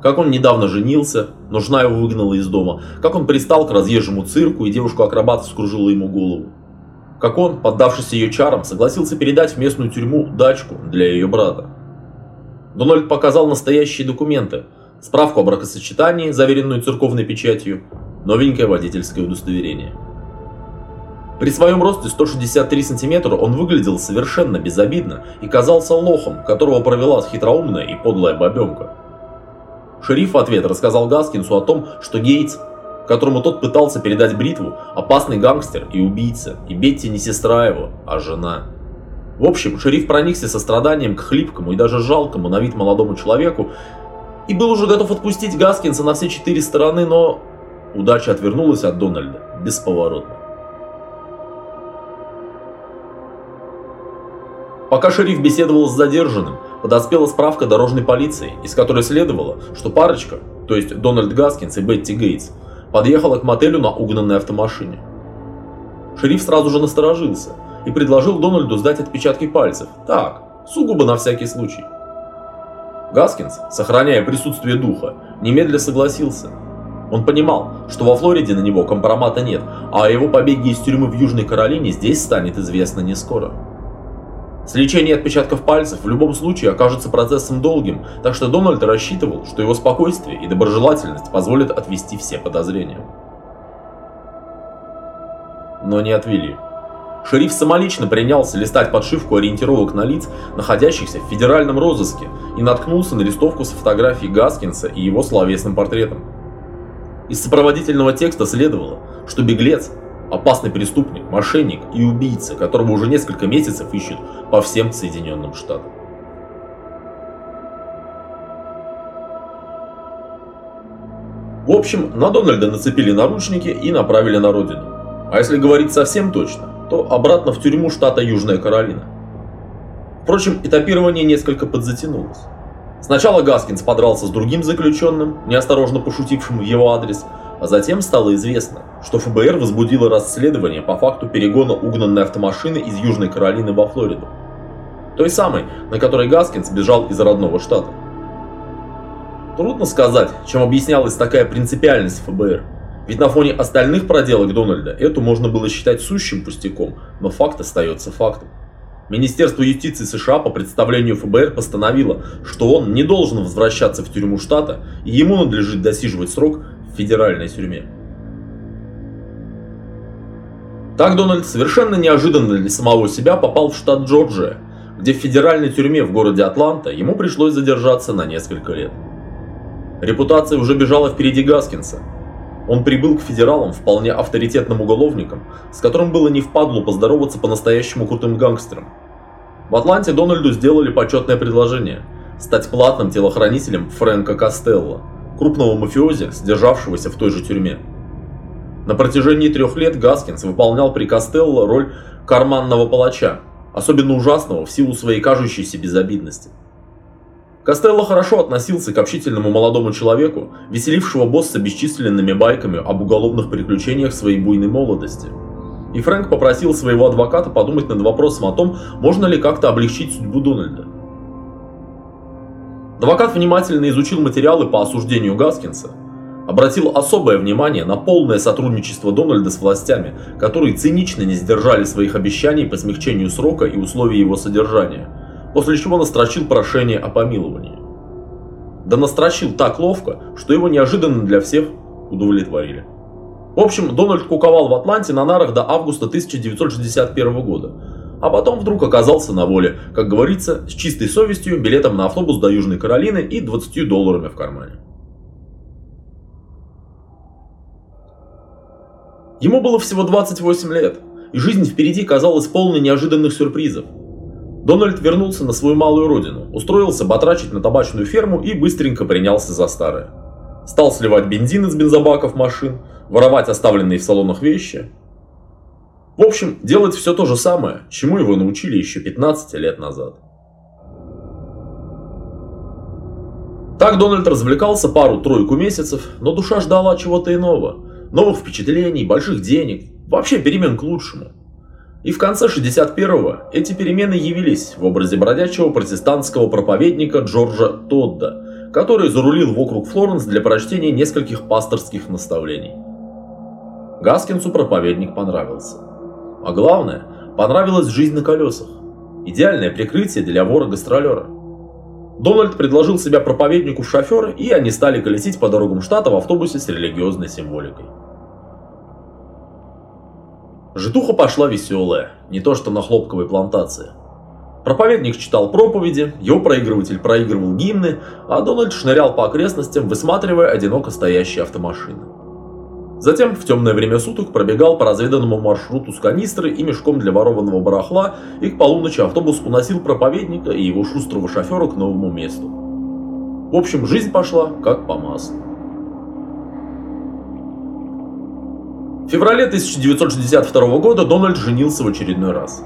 S1: Как он недавно женился, но жена его выгнала из дома, как он пристал к разъезжему цирку, и девушку-акробат вскружила ему голову. Как он, поддавшись ее чарам, согласился передать в местную тюрьму дачку для ее брата. Дональд показал настоящие документы, справку о бракосочетании, заверенную церковной печатью, новенькое водительское удостоверение. При своем росте 163 сантиметра он выглядел совершенно безобидно и казался лохом, которого провела хитроумная и подлая бабенка. Шериф в ответ рассказал Гаскинсу о том, что Гейтс, которому тот пытался передать бритву, опасный гангстер и убийца, и Бетти не сестра его, а жена. В общем, шериф проникся состраданием к хлипкому и даже жалкому на вид молодому человеку и был уже готов отпустить Гаскинса на все четыре стороны, но удача отвернулась от Дональда бесповоротно. Пока шериф беседовал с задержанным, подоспела справка дорожной полиции, из которой следовало, что парочка, то есть Дональд Гаскинс и Бетти Гейтс, подъехала к мотелю на угнанной автомашине. Шериф сразу же насторожился и предложил Дональду сдать отпечатки пальцев. Так, сугубо на всякий случай. Гаскинс, сохраняя присутствие духа, немедля согласился. Он понимал, что во Флориде на него компромата нет, а о его побеге из тюрьмы в Южной Каролине здесь станет известно не скоро. Сличение отпечатков пальцев в любом случае окажется процессом долгим, так что Дональд рассчитывал, что его спокойствие и доброжелательность позволят отвести все подозрения. Но не отвели. Шериф самолично принялся листать подшивку ориентировок на лиц, находящихся в федеральном розыске, и наткнулся на листовку с фотографией Гаскинса и его словесным портретом. Из сопроводительного текста следовало, что беглец – опасный преступник, мошенник и убийца, которого уже несколько месяцев ищут по всем Соединенным Штатам. В общем, на Дональда нацепили наручники и направили на родину. А если говорить совсем точно, то обратно в тюрьму штата Южная Каролина. Впрочем, этапирование несколько подзатянулось. Сначала Гаскинс подрался с другим заключенным, неосторожно пошутившим в его адрес, а затем стало известно, что ФБР возбудило расследование по факту перегона угнанной автомашины из Южной Каролины во Флориду. Той самой, на которой Гаскинс бежал из родного штата. Трудно сказать, чем объяснялась такая принципиальность ФБР. Ведь на фоне остальных проделок Дональда эту можно было считать сущим пустяком, но факт остается фактом. Министерство юстиции США по представлению ФБР постановило, что он не должен возвращаться в тюрьму штата и ему надлежит досиживать срок федеральной тюрьме. Так Дональд совершенно неожиданно для самого себя попал в штат Джорджия, где в федеральной тюрьме в городе Атланта ему пришлось задержаться на несколько лет. Репутация уже бежала впереди Гаскинса, он прибыл к федералам вполне авторитетным уголовником, с которым было не впадлу поздороваться по-настоящему крутым гангстерам. В Атланте Дональду сделали почетное предложение – стать платным телохранителем Фрэнка Костелло, крупного мафиози, сдержавшегося в той же тюрьме. На протяжении трех лет Гаскинс выполнял при Костелло роль карманного палача, особенно ужасного в силу своей кажущейся безобидности. Костелло хорошо относился к общительному молодому человеку, веселившего босса бесчисленными байками об уголовных приключениях своей буйной молодости. И Фрэнк попросил своего адвоката подумать над вопросом о том, можно ли как-то облегчить судьбу Дональда. Адвокат внимательно изучил материалы по осуждению Гаскинса, обратил особое внимание на полное сотрудничество Дональда с властями, которые цинично не сдержали своих обещаний по смягчению срока и условий его содержания – после чего настрочил прошение о помиловании. Да настрочил так ловко, что его неожиданно для всех удовлетворили. В общем, Дональд куковал в Атланте на нарах до августа 1961 года, а потом вдруг оказался на воле, как говорится, с чистой совестью, билетом на автобус до Южной Каролины и 20 долларами в кармане. Ему было всего 28 лет, и жизнь впереди казалась полной неожиданных сюрпризов – Дональд вернулся на свою малую родину, устроился батрачить на табачную ферму и быстренько принялся за старое. Стал сливать бензин из бензобаков машин, воровать оставленные в салонах вещи. В общем, делать все то же самое, чему его научили еще 15 лет назад. Так Дональд развлекался пару-тройку месяцев, но душа ждала чего-то иного. Новых впечатлений, больших денег, вообще перемен к лучшему. И в конце 61-го эти перемены явились в образе бродячего протестантского проповедника Джорджа Тодда, который зарулил вокруг Флоренс для прочтения нескольких пасторских наставлений. Гаскинсу проповедник понравился. А главное, понравилась жизнь на колесах. Идеальное прикрытие для вора-гастролера. Дональд предложил себя проповеднику в шоферы, и они стали колесить по дорогам штата в автобусе с религиозной символикой. Житуха пошла веселая, не то что на хлопковой плантации. Проповедник читал проповеди, его проигрыватель проигрывал гимны, а Дональд шнырял по окрестностям, высматривая одиноко стоящие автомашины. Затем в темное время суток пробегал по разведанному маршруту с канистры и мешком для ворованного барахла, и к полуночи автобус уносил проповедника и его шустрого шофера к новому месту. В общем, жизнь пошла как по маслу. В феврале 1962 года Дональд женился в очередной раз.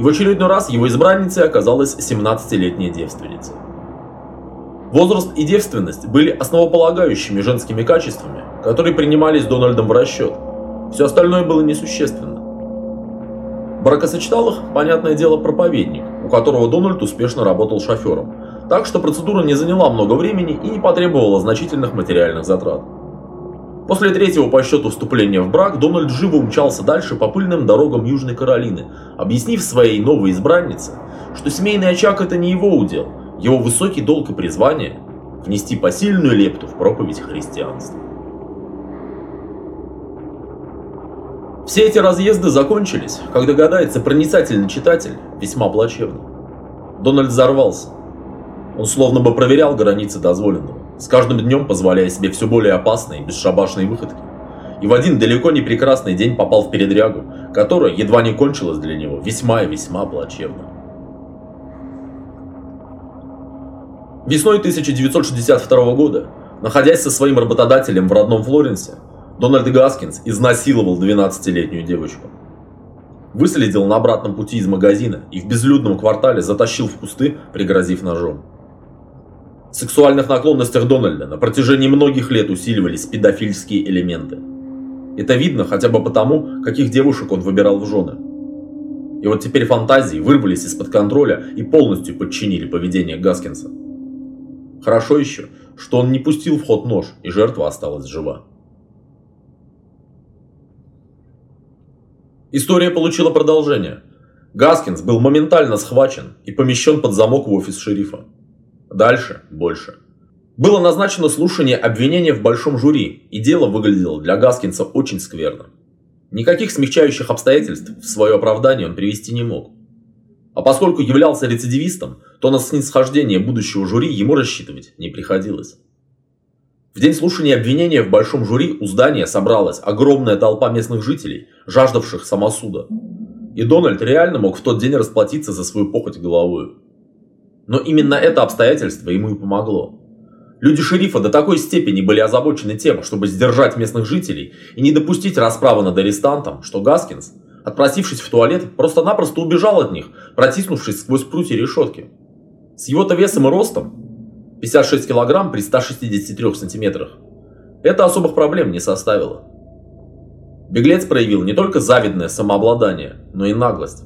S1: И в очередной раз его избранницей оказалась 17-летняя девственница. Возраст и девственность были основополагающими женскими качествами, которые принимались Дональдом в расчет. Все остальное было несущественно. Бракосочетал их, понятное дело, проповедник, у которого Дональд успешно работал шофером, так что процедура не заняла много времени и не потребовала значительных материальных затрат. После третьего по счету вступления в брак Дональд живо умчался дальше по пыльным дорогам Южной Каролины, объяснив своей новой избраннице, что семейный очаг это не его удел, его высокий долг и призвание – внести посильную лепту в проповедь христианства. Все эти разъезды закончились, как догадается проницательный читатель, весьма плачевно. Дональд взорвался. Он словно бы проверял границы дозволенного с каждым днем позволяя себе все более опасные, бесшабашные выходки. И в один далеко не прекрасный день попал в передрягу, которая едва не кончилась для него весьма и весьма плачевно. Весной 1962 года, находясь со своим работодателем в родном Флоренсе, Дональд Гаскинс изнасиловал 12-летнюю девочку. Выследил на обратном пути из магазина и в безлюдном квартале затащил в кусты, пригрозив ножом сексуальных наклонностях Дональда на протяжении многих лет усиливались педофильские элементы. Это видно хотя бы потому, каких девушек он выбирал в жены. И вот теперь фантазии вырвались из-под контроля и полностью подчинили поведение Гаскинса. Хорошо еще, что он не пустил в ход нож, и жертва осталась жива. История получила продолжение. Гаскинс был моментально схвачен и помещен под замок в офис шерифа. Дальше больше. Было назначено слушание обвинения в большом жюри, и дело выглядело для Гаскинса очень скверно. Никаких смягчающих обстоятельств в свое оправдание он привести не мог. А поскольку являлся рецидивистом, то на снисхождение будущего жюри ему рассчитывать не приходилось. В день слушания обвинения в большом жюри у здания собралась огромная толпа местных жителей, жаждавших самосуда. И Дональд реально мог в тот день расплатиться за свою похоть головой. Но именно это обстоятельство ему и помогло. Люди шерифа до такой степени были озабочены тем, чтобы сдержать местных жителей и не допустить расправы над арестантом, что Гаскинс, отпросившись в туалет, просто-напросто убежал от них, протиснувшись сквозь прутья решетки. С его-то весом и ростом, 56 килограмм при 163 сантиметрах, это особых проблем не составило. Беглец проявил не только завидное самообладание, но и наглость.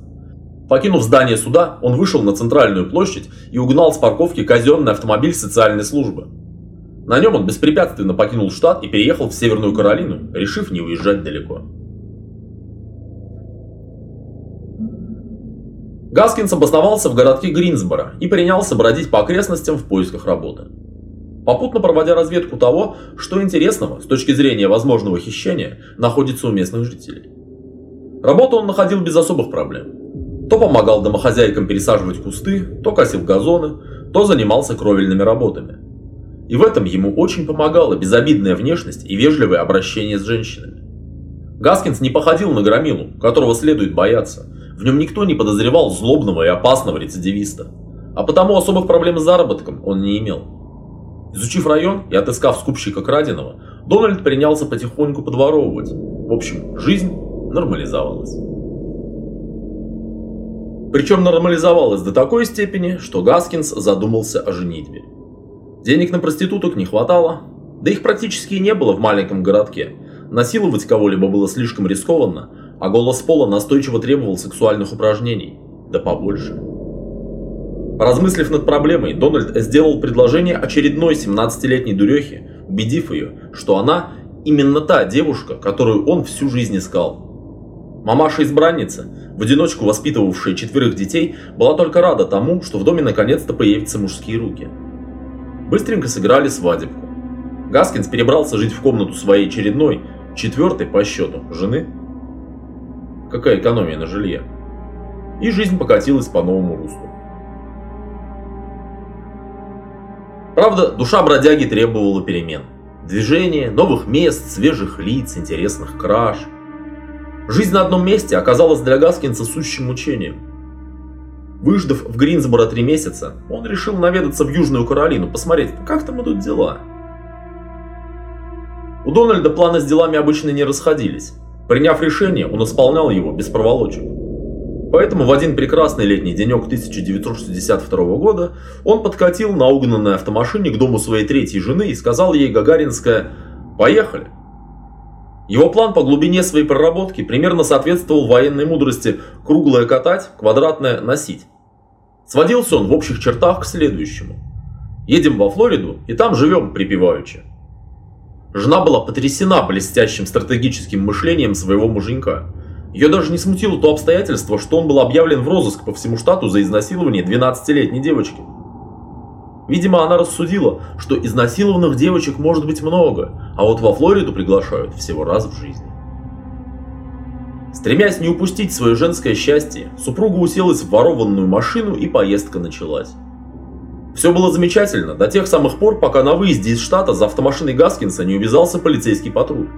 S1: Покинув здание суда, он вышел на центральную площадь и угнал с парковки казенный автомобиль социальной службы. На нем он беспрепятственно покинул штат и переехал в Северную Каролину, решив не уезжать далеко. Гаскинс обосновался в городке Гринсборо и принялся бродить по окрестностям в поисках работы. Попутно проводя разведку того, что интересного с точки зрения возможного хищения находится у местных жителей. Работу он находил без особых проблем. То помогал домохозяйкам пересаживать кусты, то косил газоны, то занимался кровельными работами. И в этом ему очень помогала безобидная внешность и вежливое обращение с женщинами. Гаскинс не походил на громилу, которого следует бояться. В нем никто не подозревал злобного и опасного рецидивиста. А потому особых проблем с заработком он не имел. Изучив район и отыскав скупщика краденого, Дональд принялся потихоньку подворовывать. В общем, жизнь нормализовалась. Причем нормализовалось до такой степени, что Гаскинс задумался о женитьбе. Денег на проституток не хватало, да их практически не было в маленьком городке. Насиловать кого-либо было слишком рискованно, а голос пола настойчиво требовал сексуальных упражнений, да побольше. Поразмыслив над проблемой, Дональд сделал предложение очередной 17-летней дурехе, убедив ее, что она именно та девушка, которую он всю жизнь искал. Мамаша-избранница – в одиночку воспитывавшая четверых детей, была только рада тому, что в доме наконец-то появятся мужские руки. Быстренько сыграли свадебку. Гаскинс перебрался жить в комнату своей очередной, четвертой по счету, жены. Какая экономия на жилье. И жизнь покатилась по новому руслу. Правда, душа бродяги требовала перемен. Движения, новых мест, свежих лиц, интересных краж. Жизнь на одном месте оказалась для Гаскинса сущим мучением. Выждав в Гринсборо три месяца, он решил наведаться в Южную Каролину, посмотреть, как там идут дела. У Дональда планы с делами обычно не расходились. Приняв решение, он исполнял его без проволочек. Поэтому в один прекрасный летний денек 1962 года он подкатил на угнанной автомашине к дому своей третьей жены и сказал ей Гагаринская «Поехали». Его план по глубине своей проработки примерно соответствовал военной мудрости «круглое катать, квадратное носить». Сводился он в общих чертах к следующему. Едем во Флориду и там живем припеваючи. Жена была потрясена блестящим стратегическим мышлением своего муженька – ее даже не смутило то обстоятельство, что он был объявлен в розыск по всему штату за изнасилование 12-летней девочки. Видимо, она рассудила, что изнасилованных девочек может быть много, а вот во Флориду приглашают всего раз в жизни. Стремясь не упустить свое женское счастье, супруга уселась в ворованную машину и поездка началась. Все было замечательно до тех самых пор, пока на выезде из штата за автомашиной Гаскинса не увязался полицейский патруль.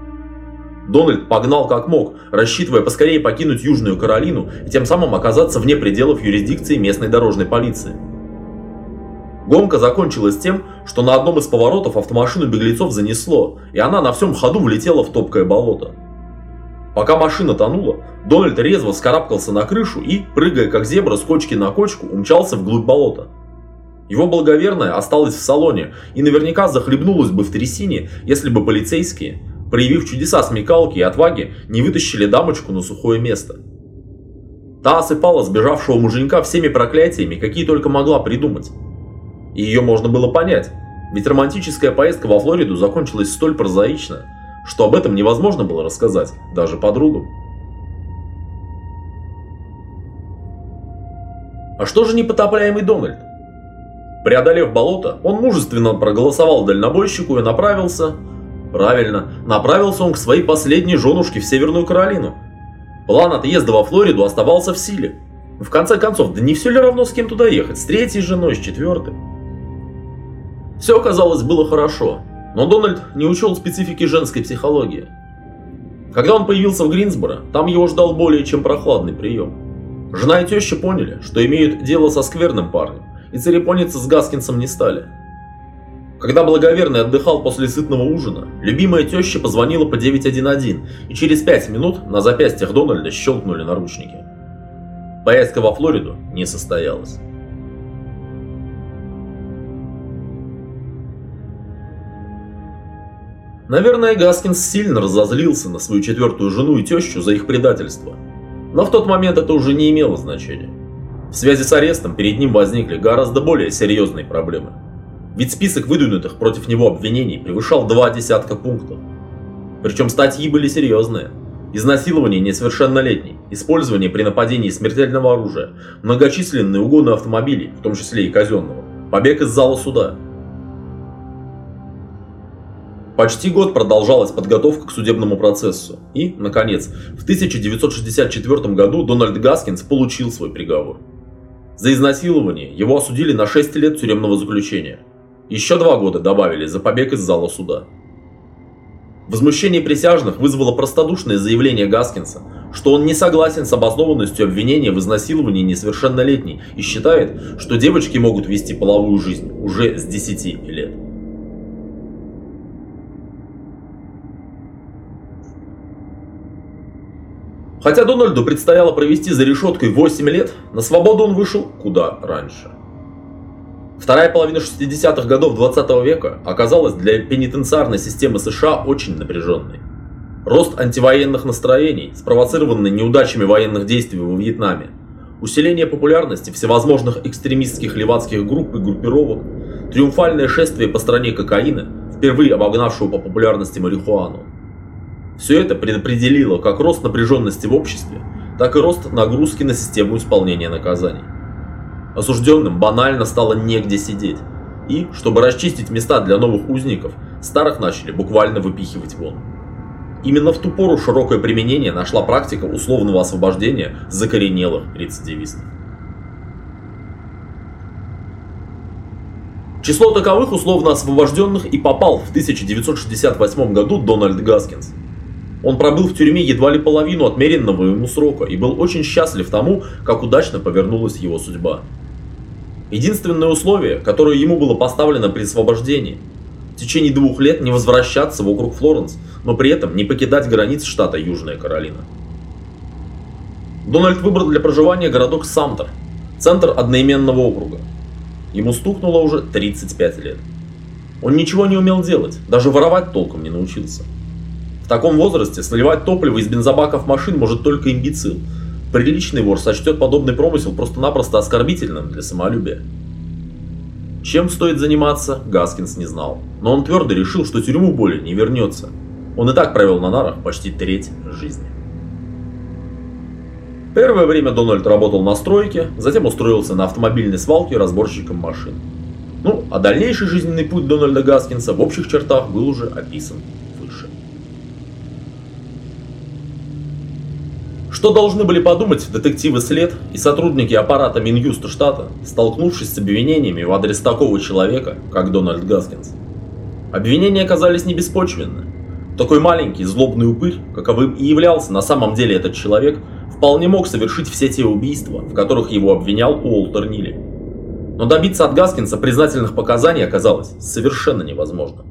S1: Дональд погнал как мог, рассчитывая поскорее покинуть Южную Каролину и тем самым оказаться вне пределов юрисдикции местной дорожной полиции. Гонка закончилась тем, что на одном из поворотов автомашину беглецов занесло, и она на всем ходу влетела в топкое болото. Пока машина тонула, Дональд резво вскарабкался на крышу и, прыгая как зебра с кочки на кочку, умчался вглубь болота. Его благоверная осталась в салоне и наверняка захлебнулась бы в трясине, если бы полицейские, проявив чудеса смекалки и отваги, не вытащили дамочку на сухое место. Та осыпала сбежавшего муженька всеми проклятиями, какие только могла придумать. И ее можно было понять, ведь романтическая поездка во Флориду закончилась столь прозаично, что об этом невозможно было рассказать даже подругам. А что же непотопляемый Дональд? Преодолев болото, он мужественно проголосовал дальнобойщику и направился Правильно, направился он к своей последней женушке в Северную Каролину. План отъезда во Флориду оставался в силе. В конце концов, да не все ли равно с кем туда ехать? С третьей женой, с четвертой? Все, казалось, было хорошо, но Дональд не учел специфики женской психологии. Когда он появился в Гринсборо, там его ждал более чем прохладный прием. Жена и теща поняли, что имеют дело со скверным парнем, и церемониться с Гаскинсом не стали. Когда благоверный отдыхал после сытного ужина, любимая теща позвонила по 911, и через 5 минут на запястьях Дональда щелкнули наручники. Поездка во Флориду не состоялась. Наверное, Гаскинс сильно разозлился на свою четвертую жену и тещу за их предательство. Но в тот момент это уже не имело значения. В связи с арестом перед ним возникли гораздо более серьезные проблемы – ведь список выдвинутых против него обвинений превышал два десятка пунктов. Причем статьи были серьезные. Изнасилование несовершеннолетней, использование при нападении смертельного оружия, многочисленные угоны автомобилей, в том числе и казенного, побег из зала суда. Почти год продолжалась подготовка к судебному процессу, и, наконец, в 1964 году Дональд Гаскинс получил свой приговор. За изнасилование его осудили на 6 лет тюремного заключения – еще два года добавили за побег из зала суда. Возмущение присяжных вызвало простодушное заявление Гаскинса, что он не согласен с обоснованностью обвинения в изнасиловании несовершеннолетней и считает, что девочки могут вести половую жизнь уже с 10 лет. Хотя Дональду предстояло провести за решеткой 8 лет, на свободу он вышел куда раньше. Вторая половина 60-х годов 20 века оказалась для пенитенциарной системы США очень напряженной. Рост антивоенных настроений, спровоцированный неудачами военных действий во Вьетнаме, усиление популярности всевозможных экстремистских левацких групп и группировок, триумфальное шествие по стране кокаина, впервые обогнавшего по популярности марихуану. Все это предопределило как рост напряженности в обществе, так и рост нагрузки на систему исполнения наказаний. Осужденным банально стало негде сидеть. И, чтобы расчистить места для новых узников, старых начали буквально выпихивать вон. Именно в ту пору широкое применение нашла практика условного освобождения закоренелых рецидивистов. число таковых условно освобожденных и попал в 1968 году Дональд Гаскинс. Он пробыл в тюрьме едва ли половину отмеренного ему срока и был очень счастлив тому, как удачно повернулась его судьба. Единственное условие, которое ему было поставлено при освобождении – в течение двух лет не возвращаться в округ Флоренс, но при этом не покидать границ штата Южная Каролина. Дональд выбрал для проживания городок Самтер, центр одноименного округа. Ему стукнуло уже 35 лет. Он ничего не умел делать, даже воровать толком не научился. В таком возрасте сливать топливо из бензобаков машин может только имбецил. Приличный вор сочтет подобный промысел просто-напросто оскорбительным для самолюбия. Чем стоит заниматься, Гаскинс не знал. Но он твердо решил, что тюрьму более не вернется. Он и так провел на нарах почти треть жизни. Первое время Дональд работал на стройке, затем устроился на автомобильной свалке разборщиком машин. Ну, а дальнейший жизненный путь Дональда Гаскинса в общих чертах был уже описан Что должны были подумать детективы след и сотрудники аппарата Минюста штата, столкнувшись с обвинениями в адрес такого человека, как Дональд Гаскинс? Обвинения оказались не беспочвенны. Такой маленький злобный упырь, каковым и являлся на самом деле этот человек, вполне мог совершить все те убийства, в которых его обвинял Уолтер Нилли. Но добиться от Гаскинса признательных показаний оказалось совершенно невозможно.